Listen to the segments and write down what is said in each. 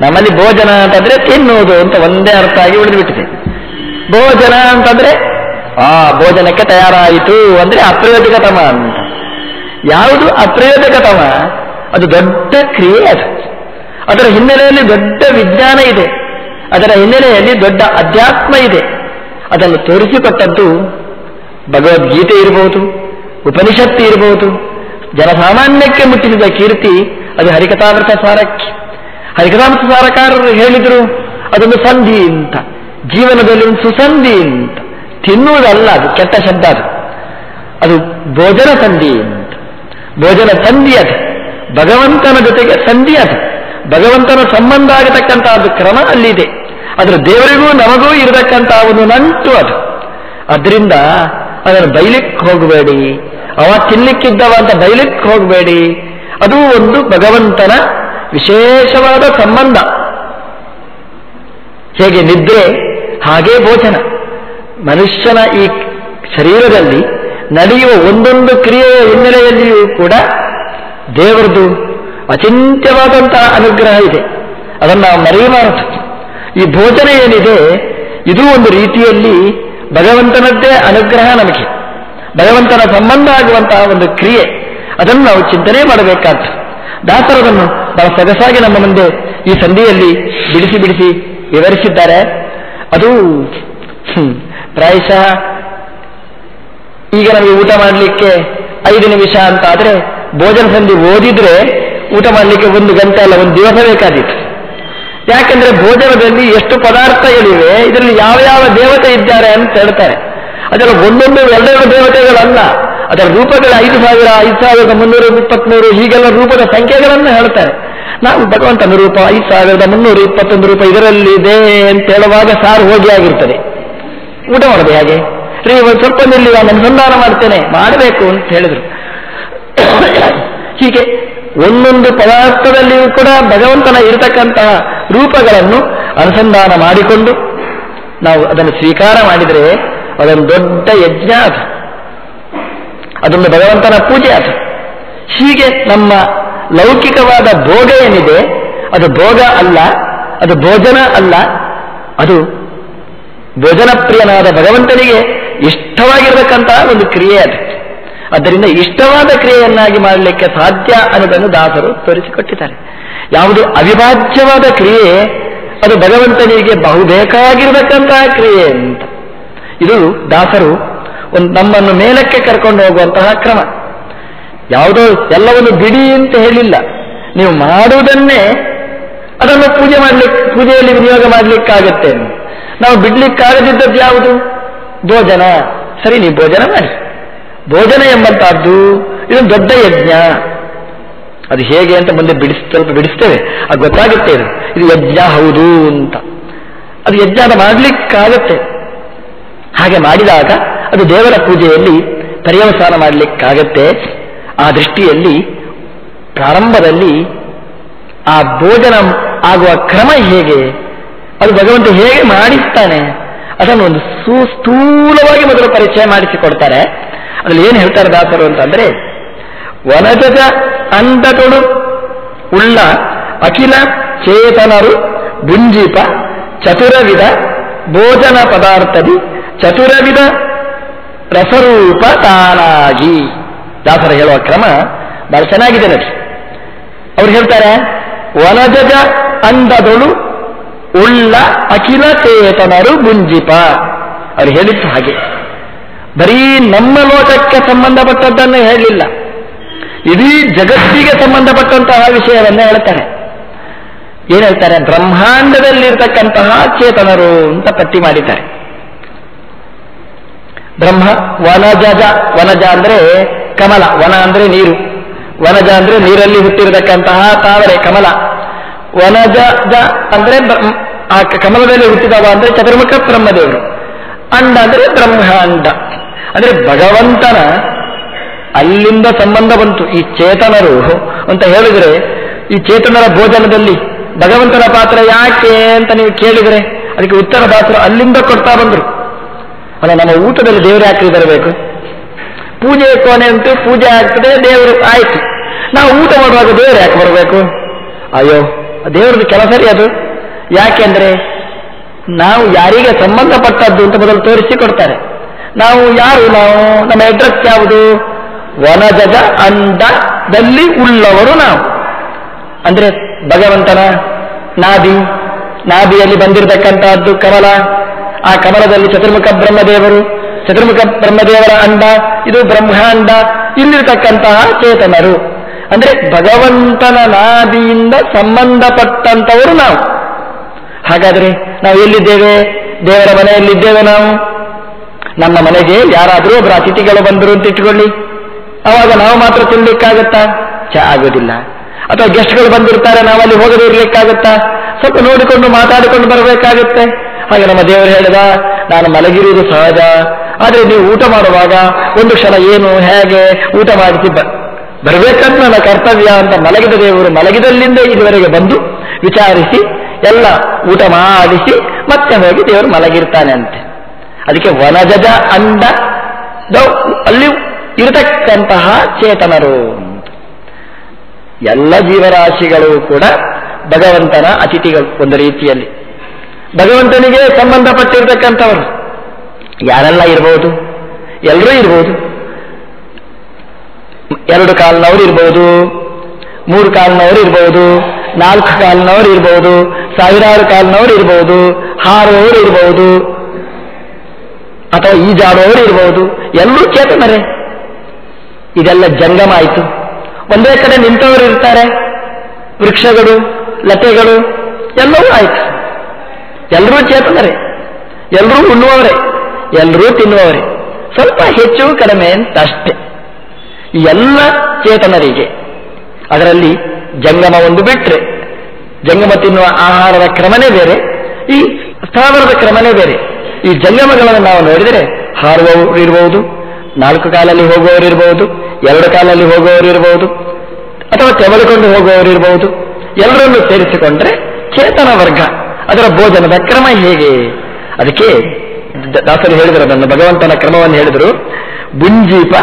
ನಮ್ಮಲ್ಲಿ ಭೋಜನ ಅಂತಂದ್ರೆ ತಿನ್ನುವುದು ಅಂತ ಒಂದೇ ಅರ್ಥ ಆಗಿ ಉಳಿದುಬಿಟ್ಟಿದೆ ಭೋಜನ ಅಂತಂದ್ರೆ, ಆ ಭೋಜನಕ್ಕೆ ತಯಾರಾಯಿತು ಅಂದ್ರೆ ಅಪ್ರಯೋಜಕತಮ ಅಂತ. ಯಾವುದು ಅಪ್ರಯೋಜಕತಮ? ಅದು ದೊಡ್ಡ ಕ್ರಿಯೆ ಅದು. ಅದರ ಹಿನ್ನೆಲೆಯಲ್ಲಿ ದೊಡ್ಡ ವಿಜ್ಞಾನ ಇದೆ. ಅದರ ಹಿನ್ನೆಲೆಯಲ್ಲಿ ದೊಡ್ಡ ಅಧ್ಯಾತ್ಮ ಇದೆ. ಅದನ್ನು ತೋರಿಸಿಕೊಟ್ಟದ್ದು ಭಗವದ್ಗೀತೆ ಇರಬಹುದು, ಉಪನಿಷತ್ತು ಇರಬಹುದು, ಜನಸಾಮಾನ್ಯಕ್ಕೆ ಮುಟ್ಟಿಸಿದ ಕೀರ್ತಿ ಅದು ಹರಿಕಥಾವೃತ ಸಾರಕ್ಕೆ. ಹರಿಕಥಾಮೃತ ಸಾರಕಾರರು ಹೇಳಿದರು, ಅದೊಂದು ಸಂಧಿ ಅಂತ ಜೀವನದಲ್ಲಿ ಒಂದು ಸುಸಂಧಿ ಅಂತ ತಿನ್ನುವುದಲ್ಲ ಅದು, ಕೆಟ್ಟ ಶಬ್ದ ಅದು. ಅದು ಭೋಜನ ಸಂಧಿ ಅಂತ ಭೋಜನ ಸಂಧಿ ಅದು. ಭಗವಂತನ ಜೊತೆಗೆ ಸಂಧಿ ಅದು. ಭಗವಂತನ ಸಂಬಂಧ ಆಗತಕ್ಕಂತಹ ಕ್ರಮ ಅಲ್ಲಿದೆ. ಅದರ ದೇವರಿಗೂ ನಮಗೂ ಇರತಕ್ಕಂತಹ ಒಂದು ನಂಟು ಅದು. ಅದರಿಂದ ಅದನ್ನು ಬೈಲಿಕ್ಕೆ ಹೋಗಬೇಡಿ. ಅವ ತಿನ್ಲಿಕ್ಕಿದ್ದವ ಅಂತ ಬೈಲಿಕ್ಕೆ ಹೋಗಬೇಡಿ. ಅದು ಒಂದು ಭಗವಂತನ ವಿಶೇಷವಾದ ಸಂಬಂಧ. ಹೇಗೆ ನಿದ್ರೆ, ಹಾಗೇ ಭೋಜನ ಮನುಷ್ಯನ ಈ ಶರೀರದಲ್ಲಿ ನಡೆಯುವ ಒಂದೊಂದು ಕ್ರಿಯೆಯ ಹಿನ್ನೆಲೆಯಲ್ಲಿಯೂ ಕೂಡ ದೇವರದು ಅಚಿಂತ್ಯವಾದಂತಹ ಅನುಗ್ರಹ ಇದೆ. ಅದನ್ನು ನಾವು ಮರೆಯಬಾರದು. ಈ ಭೋಜನ ಏನಿದೆ, ಇದು ಒಂದು ರೀತಿಯಲ್ಲಿ ಭಗವಂತನದ್ದೇ ಅನುಗ್ರಹ ನಮಗೆ. ಭಗವಂತನ ಸಂಬಂಧ ಆಗುವಂತಹ ಒಂದು ಕ್ರಿಯೆ. ಅದನ್ನು ನಾವು ಚಿಂತನೆ ಮಾಡಬೇಕಾದ್ದು ದಾಸರದನ್ನು ಸೊಗಸಾಗಿ ನಮ್ಮ ಮುಂದೆ ಈ ಸಂಧಿಯಲ್ಲಿ ಬಿಡಿಸಿ ಬಿಡಿಸಿ ವಿವರಿಸಿದ್ದಾರೆ. ಅದು ಪ್ರಾಯಶಃ ಈಗ ನಮಗೆ ಊಟ ಮಾಡಲಿಕ್ಕೆ ಐದು ನಿಮಿಷ ಅಂತ ಆದರೆ ಭೋಜನ ಸಂಧಿ ಓದಿದ್ರೆ ಊಟ ಮಾಡಲಿಕ್ಕೆ ಒಂದು ಗಂಟೆ ಅಲ್ಲ, ಒಂದು ದಿವಸ ಬೇಕಾದೀತು. ಯಾಕೆಂದ್ರೆ ಭೋಜನದಲ್ಲಿ ಎಷ್ಟು ಪದಾರ್ಥಗಳಿವೆ, ಇದರಲ್ಲಿ ಯಾವ ಯಾವ ದೇವತೆ ಇದ್ದಾರೆ ಅಂತ ಹೇಳ್ತಾರೆ. ಅದರ ಒಂದೊಂದು ಎರಡೆರಡು ದೇವತೆಗಳಲ್ಲ. ಅದರ ರೂಪಗಳು ಐದು ಸಾವಿರ, ಐದು ಸಾವಿರದ ಮುನ್ನೂರ, ಇಪ್ಪತ್ಮೂರು ಹೀಗೆಲ್ಲ ರೂಪದ ಸಂಖ್ಯೆಗಳನ್ನು ಹೇಳ್ತಾರೆ. ನಾವು ಭಗವಂತನ ರೂಪ, ಐದು ಸಾವಿರದ ಮುನ್ನೂರ, ಇಪ್ಪತ್ತೊಂದು ರೂಪ ಇದರಲ್ಲಿದೆ ಅಂತ ಹೇಳುವಾಗ ಸಾರು ಹೋಗಿ ಆಗಿರ್ತದೆ. ಊಟ ಮಾಡದೆ ಹಾಗೆ? ರೀ, ಒಂದು ಸ್ವಲ್ಪ ನಿಲ್ಲಿ ನಾನು ಅನುಸಂಧಾನ ಮಾಡ್ತೇನೆ, ಮಾಡಬೇಕು ಅಂತ ಹೇಳಿದರು. ಹೀಗೆ ಒಂದೊಂದು ಪದಾರ್ಥದಲ್ಲಿಯೂ ಕೂಡ ಭಗವಂತನ ಇರತಕ್ಕಂತಹ ರೂಪಗಳನ್ನು ಅನುಸಂಧಾನ ಮಾಡಿಕೊಂಡು ನಾವು ಅದನ್ನು ಸ್ವೀಕಾರ ಮಾಡಿದರೆ ಅದೊಂದು ದೊಡ್ಡ ಯಜ್ಞ ಅದು. ಅದೊಂದು ಭಗವಂತನ ಪೂಜೆ ಅದು. ಹೀಗೆ ನಮ್ಮ ಲೌಕಿಕವಾದ ಭೋಗ ಏನಿದೆ, ಅದು ಭೋಗ ಅಲ್ಲ, ಅದು ಭೋಜನ ಅಲ್ಲ, ಅದು ಭೋಜನಪ್ರಿಯನಾದ ಭಗವಂತನಿಗೆ ಇಷ್ಟವಾಗಿರತಕ್ಕಂತಹ ಒಂದು ಕ್ರಿಯೆ ಅದು. ಆದ್ದರಿಂದ ಇಷ್ಟವಾದ ಕ್ರಿಯೆಯನ್ನಾಗಿ ಮಾಡಲಿಕ್ಕೆ ಸಾಧ್ಯ ಅನ್ನೋದನ್ನು ದಾಸರು ತೋರಿಸಿಕೊಟ್ಟಿದ್ದಾರೆ. ಯಾವುದು ಅವಿಭಾಜ್ಯವಾದ ಕ್ರಿಯೆ, ಅದು ಭಗವಂತನಿಗೆ ಬಹುಬೇಕಾಗಿರತಕ್ಕಂತಹ ಕ್ರಿಯೆ ಅಂತ. ಇದು ದಾಸರು ಒಂದು ನಮ್ಮನ್ನು ಮೇಲಕ್ಕೆ ಕರ್ಕೊಂಡು ಹೋಗುವಂತಹ ಕ್ರಮ. ಯಾವುದೋ ಎಲ್ಲವನ್ನು ಬಿಡಿ ಅಂತ ಹೇಳಿಲ್ಲ. ನೀವು ಮಾಡುವುದನ್ನೇ ಅದನ್ನು ಪೂಜೆ ಮಾಡ್ಲಿಕ್ಕೆ ಪೂಜೆಯಲ್ಲಿ ವಿನಿಯೋಗ ಮಾಡಲಿಕ್ಕಾಗತ್ತೆ ನಾವು ಬಿಡ್ಲಿಕ್ಕಾಗದಿದ್ದದ್ದು ಯಾವುದು? ಭೋಜನ. ಸರಿ, ನೀವು ಭೋಜನ ಮಾಡಿ. ಭೋಜನ ಎಂಬಂತಹದ್ದು ಇದೊಂದು ದೊಡ್ಡ ಯಜ್ಞ. ಅದು ಹೇಗೆ ಅಂತ ಮುಂದೆ ಬಿಡಿಸ್, ಸ್ವಲ್ಪ ಬಿಡಿಸ್ತೇವೆ. ಅದು ಗೊತ್ತಾಗುತ್ತೆ ಇದು. ಇದು ಯಜ್ಞ ಹೌದು ಅಂತ. ಅದು ಯಜ್ಞ ಮಾಡಲಿಕ್ಕಾಗತ್ತೆ. ಹಾಗೆ ಮಾಡಿದಾಗ ಅದು ದೇವರ ಪೂಜೆಯಲ್ಲಿ ಪರ್ಯವಸಾನ ಮಾಡಲಿಕ್ಕಾಗತ್ತೆ. ಆ ದೃಷ್ಟಿಯಲ್ಲಿ ಪ್ರಾರಂಭದಲ್ಲಿ ಆ ಭೋಜನ ಆಗುವ ಕ್ರಮ ಹೇಗೆ? ಅದು ಭಗವಂತ ಹೇಗೆ ಮಾಡಿಸ್ತಾನೆ? ಅದನ್ನು ಒಂದು ಸುಸ್ಥೂಲವಾಗಿ ಮೊದಲು ಪರಿಚಯ ಮಾಡಿಸಿಕೊಡ್ತಾರೆ. ಅದ್ರಲ್ಲಿ ಏನು ಹೇಳ್ತಾರೆ ದಾಸರು ಅಂತಂದ್ರೆ ವನಜದ ಅಂಧಗಳು ಉಳ್ಳ ಅಖಿಲ ಚೇತನರು ಬುಂಜೀಪ ಚತುರವಿಧ ಭೋಜನ ಪದಾರ್ಥದಿ ಚತುರವಿಧ ರಸರೂಪ ತಾನಾಗಿ ದಾಸರ ಹೇಳುವ ಕ್ರಮ ಬಹಳ ಚೆನ್ನಾಗಿದೆ ನೋಡಿ. ಅವ್ರು ಹೇಳ್ತಾರೆ, ವನಜಜ ಅಂದದೊಳು ಉಳ್ಳ ಅಖಿಲ ಚೇತನರು ಗುಂಜಿಪ ಅವ್ರು ಹೇಳಿದ್ದು ಹಾಗೆ. ಬರೀ ನಮ್ಮ ಲೋಕಕ್ಕೆ ಸಂಬಂಧಪಟ್ಟದ್ದನ್ನು ಹೇಳಲಿಲ್ಲ. ಇಡೀ ಜಗತ್ತಿಗೆ ಸಂಬಂಧಪಟ್ಟಂತಹ ವಿಷಯವನ್ನ ಹೇಳ್ತಾರೆ. ಏನ್ ಹೇಳ್ತಾರೆ? ಬ್ರಹ್ಮಾಂಡದಲ್ಲಿರ್ತಕ್ಕಂತಹ ಚೇತನರು ಅಂತ ಪಟ್ಟಿ ಮಾಡಿದ್ದಾರೆ. ಬ್ರಹ್ಮ, ವನಜಜ, ವನಜ ಅಂದ್ರೆ ಕಮಲ, ವನ ಅಂದ್ರೆ ನೀರು. ವನಜ ಅಂದ್ರೆ ನೀರಲ್ಲಿ ಹುಟ್ಟಿರತಕ್ಕಂತಹ ತಾವರೆ, ಕಮಲ. ವನಜ ಜ ಅಂದ್ರೆ ಆ ಕಮಲದಲ್ಲಿ ಹುಟ್ಟಿದವ ಅಂದ್ರೆ ಚತುರ್ಮುಖ ಬ್ರಹ್ಮದೇವರು. ಅಂಡ ಅಂದ್ರೆ ಬ್ರಹ್ಮಾಂಡ. ಅಂದ್ರೆ ಭಗವಂತನ ಅಲ್ಲಿಂದ ಸಂಬಂಧ ಬಂತು. ಈ ಚೇತನರು ಅಂತ ಹೇಳಿದ್ರೆ, ಈ ಚೇತನರ ಭೋಜನದಲ್ಲಿ ಭಗವಂತನ ಪಾತ್ರ ಯಾಕೆ ಅಂತ ನೀವು ಕೇಳಿದರೆ, ಅದಕ್ಕೆ ಉತ್ತರ ದಾಸರು ಅಲ್ಲಿಂದ ಕೊಡ್ತಾ ಬಂದ್ರು. ಅಲ್ಲ, ನಮ್ಮ ಊಟದಲ್ಲಿ ದೇವರು ಯಾಕೆ ಬರಬೇಕು ಪೂಜೆ ಕೊನೆ ಅಂತೂ ಪೂಜೆ ಆಗ್ತದೆ, ದೇವರು ಆಯ್ತು. ನಾವು ಊಟ ಮಾಡುವಾಗ ದೇವರು ಯಾಕೆ ಬರಬೇಕು? ಅಯ್ಯೋ, ದೇವರದ್ದು ಕೆಲಸರಿ ಅದು. ಯಾಕೆಂದ್ರೆ ನಾವು ಯಾರಿಗೆ ಸಂಬಂಧಪಟ್ಟದ್ದು ಅಂತ ಮೊದಲು ತೋರಿಸಿ ಕೊಡ್ತಾರೆ. ನಾವು ಯಾರು? ನಾವು, ನಮ್ಮ ಅಡ್ರೆಸ್ ಯಾವುದು? ವನಜಜ ಅಂಡದಲ್ಲಿ ಉಳ್ಳವರು ನಾವು. ಅಂದ್ರೆ, ಭಗವಂತನ ನಾಭಿ, ನಾಭಿಯಲ್ಲಿ ಬಂದಿರತಕ್ಕಂತಹದ್ದು ಕಮಲ ಆ ಕಮಲದಲ್ಲಿ ಚತುರ್ಮುಖ ಬ್ರಹ್ಮದೇವರು, ಚತುರ್ಮುಖ ಬ್ರಹ್ಮದೇವರ ಅಂಡ, ಇದು ಬ್ರಹ್ಮಾಂಡ, ಇಲ್ಲಿರ್ತಕ್ಕಂತಹ ಚೇತನರು. ಅಂದ್ರೆ ಭಗವಂತನ ನಾದಿಯಿಂದ ಸಂಬಂಧಪಟ್ಟಂತವರು ನಾವು. ಹಾಗಾದ್ರೆ ನಾವು ಎಲ್ಲಿದ್ದೇವೆ? ದೇವರ ಮನೆಯಲ್ಲಿದ್ದೇವೆ ನಾವು. ನಮ್ಮ ಮನೆಗೆ ಯಾರಾದರೂ ಒಬ್ಬರು ಅತಿಥಿಗಳು ಬಂದರು ಅಂತ ಇಟ್ಕೊಳ್ಳಿ ಅವಾಗ ನಾವು ಮಾತ್ರ ತಿನ್ಲಿಕ್ಕಾಗತ್ತಾ ಚ ಆಗೋದಿಲ್ಲ. ಅಥವಾ ಗೆಸ್ಟ್ಗಳು ಬಂದಿರ್ತಾರೆ, ನಾವಲ್ಲಿ ಅಲ್ಲಿ ಹೋಗದೇ ಇರ್ಲಿಕ್ಕಾಗತ್ತಾ? ಸ್ವಲ್ಪ ನೋಡಿಕೊಂಡು ಮಾತಾಡಿಕೊಂಡು ಬರಬೇಕಾಗುತ್ತೆ. ಹಾಗೆ ನಮ್ಮ ದೇವರು ಹೇಳಿದ, ನಾನು ಮಲಗಿರುವುದು ಸಹಜ. ಆದರೆ ನೀವು ಊಟ ಮಾಡುವಾಗ ಒಂದು ಕ್ಷಣ ಏನು, ಹೇಗೆ ಊಟ ಮಾಡಿಸಿ ಬರಬೇಕಂತ ನನ್ನ ಕರ್ತವ್ಯ ಅಂತ ಮಲಗಿದ ದೇವರು ಮಲಗಿದಲ್ಲಿಂದ ಇದುವರೆಗೆ ಬಂದು ವಿಚಾರಿಸಿ, ಎಲ್ಲ ಊಟ ಮಾಡಿಸಿ, ಮತ್ತೆ ಹೋಗಿ ದೇವರು ಮಲಗಿರ್ತಾನೆ ಅಂತೆ ಅದಕ್ಕೆ ವನಜಜ ಅಂಡ ಅಲ್ಲಿ ಇರತಕ್ಕಂತಹ ಚೇತನರು. ಎಲ್ಲ ಜೀವರಾಶಿಗಳು ಕೂಡ ಭಗವಂತನ ಅತಿಥಿಗಳು ಒಂದು ರೀತಿಯಲ್ಲಿ. ಭಗವಂತನಿಗೆ ಸಂಬಂಧಪಟ್ಟಿರ್ತಕ್ಕಂಥವರು. ಯಾರೆಲ್ಲ ಇರಬಹುದು ಎಲ್ಲರೂ ಇರಬಹುದು ಎರಡು ಕಾಲಿನವರು ಇರಬಹುದು ಮೂರು ಕಾಲಿನವರು ಇರಬಹುದು ನಾಲ್ಕು ಕಾಲಿನವರು ಇರಬಹುದು ಸಾವಿರಾರು ಕಾಲಿನವರು ಇರಬಹುದು ಹಾರುವವರು ಇರಬಹುದು ಅಥವಾ ಈಜಾಡುವವರು ಇರಬಹುದು ಎಲ್ಲರೂ ಚೇತನರೇ ಇದೆಲ್ಲ ಜಂಗಮ ಆಯಿತು ಒಂದೇ ಕಡೆ ನಿಂತವರು ಇರ್ತಾರೆ. ವೃಕ್ಷಗಳು, ಲತೆಗಳು, ಎಲ್ಲವೂ ಆಯಿತು. ಎಲ್ಲರೂ ಚೇತನರೇ ಎಲ್ಲರೂ ಉಣ್ಣುವವರೇ ಎಲ್ಲರೂ ತಿನ್ನುವವರೇ. ಸ್ವಲ್ಪ ಹೆಚ್ಚು ಕಡಿಮೆ ಅಂತ ಅಷ್ಟೇ. ಎಲ್ಲ ಚೇತನರಿಗೆ, ಅದರಲ್ಲಿ ಜಂಗಮ ಒಂದು ಬಿಟ್ರೆ, ಜಂಗಮ ತಿನ್ನುವ ಆಹಾರದ ಕ್ರಮನೇ ಬೇರೆ, ಈ ಸ್ಥಾವರದ ಕ್ರಮನೇ ಬೇರೆ. ಈ ಜಂಗಮಗಳನ್ನು ನಾವು ನೋಡಿದರೆ ಹಾರುವವರು ಇರಬಹುದು ನಾಲ್ಕು ಕಾಲಲ್ಲಿ ಹೋಗುವವರು ಇರಬಹುದು ಎರಡು ಕಾಲಲ್ಲಿ ಹೋಗುವವರು ಇರಬಹುದು ಅಥವಾ ತೆವಳಿಕೊಂಡು ಹೋಗುವವರು ಇರಬಹುದು ಎಲ್ಲರನ್ನು ಸೇರಿಸಿಕೊಂಡ್ರೆ ಚೇತನ ವರ್ಗ. ಅದರ ಭೋಜನದ ಕ್ರಮ ಹೇಗೆ? ಅದಕ್ಕೆ ದಾಸರು ಹೇಳಿದರು ಅದನ್ನು ಭಗವಂತನ ಕ್ರಮವನ್ನು ಹೇಳಿದರು. ಬುಂಜೀಪ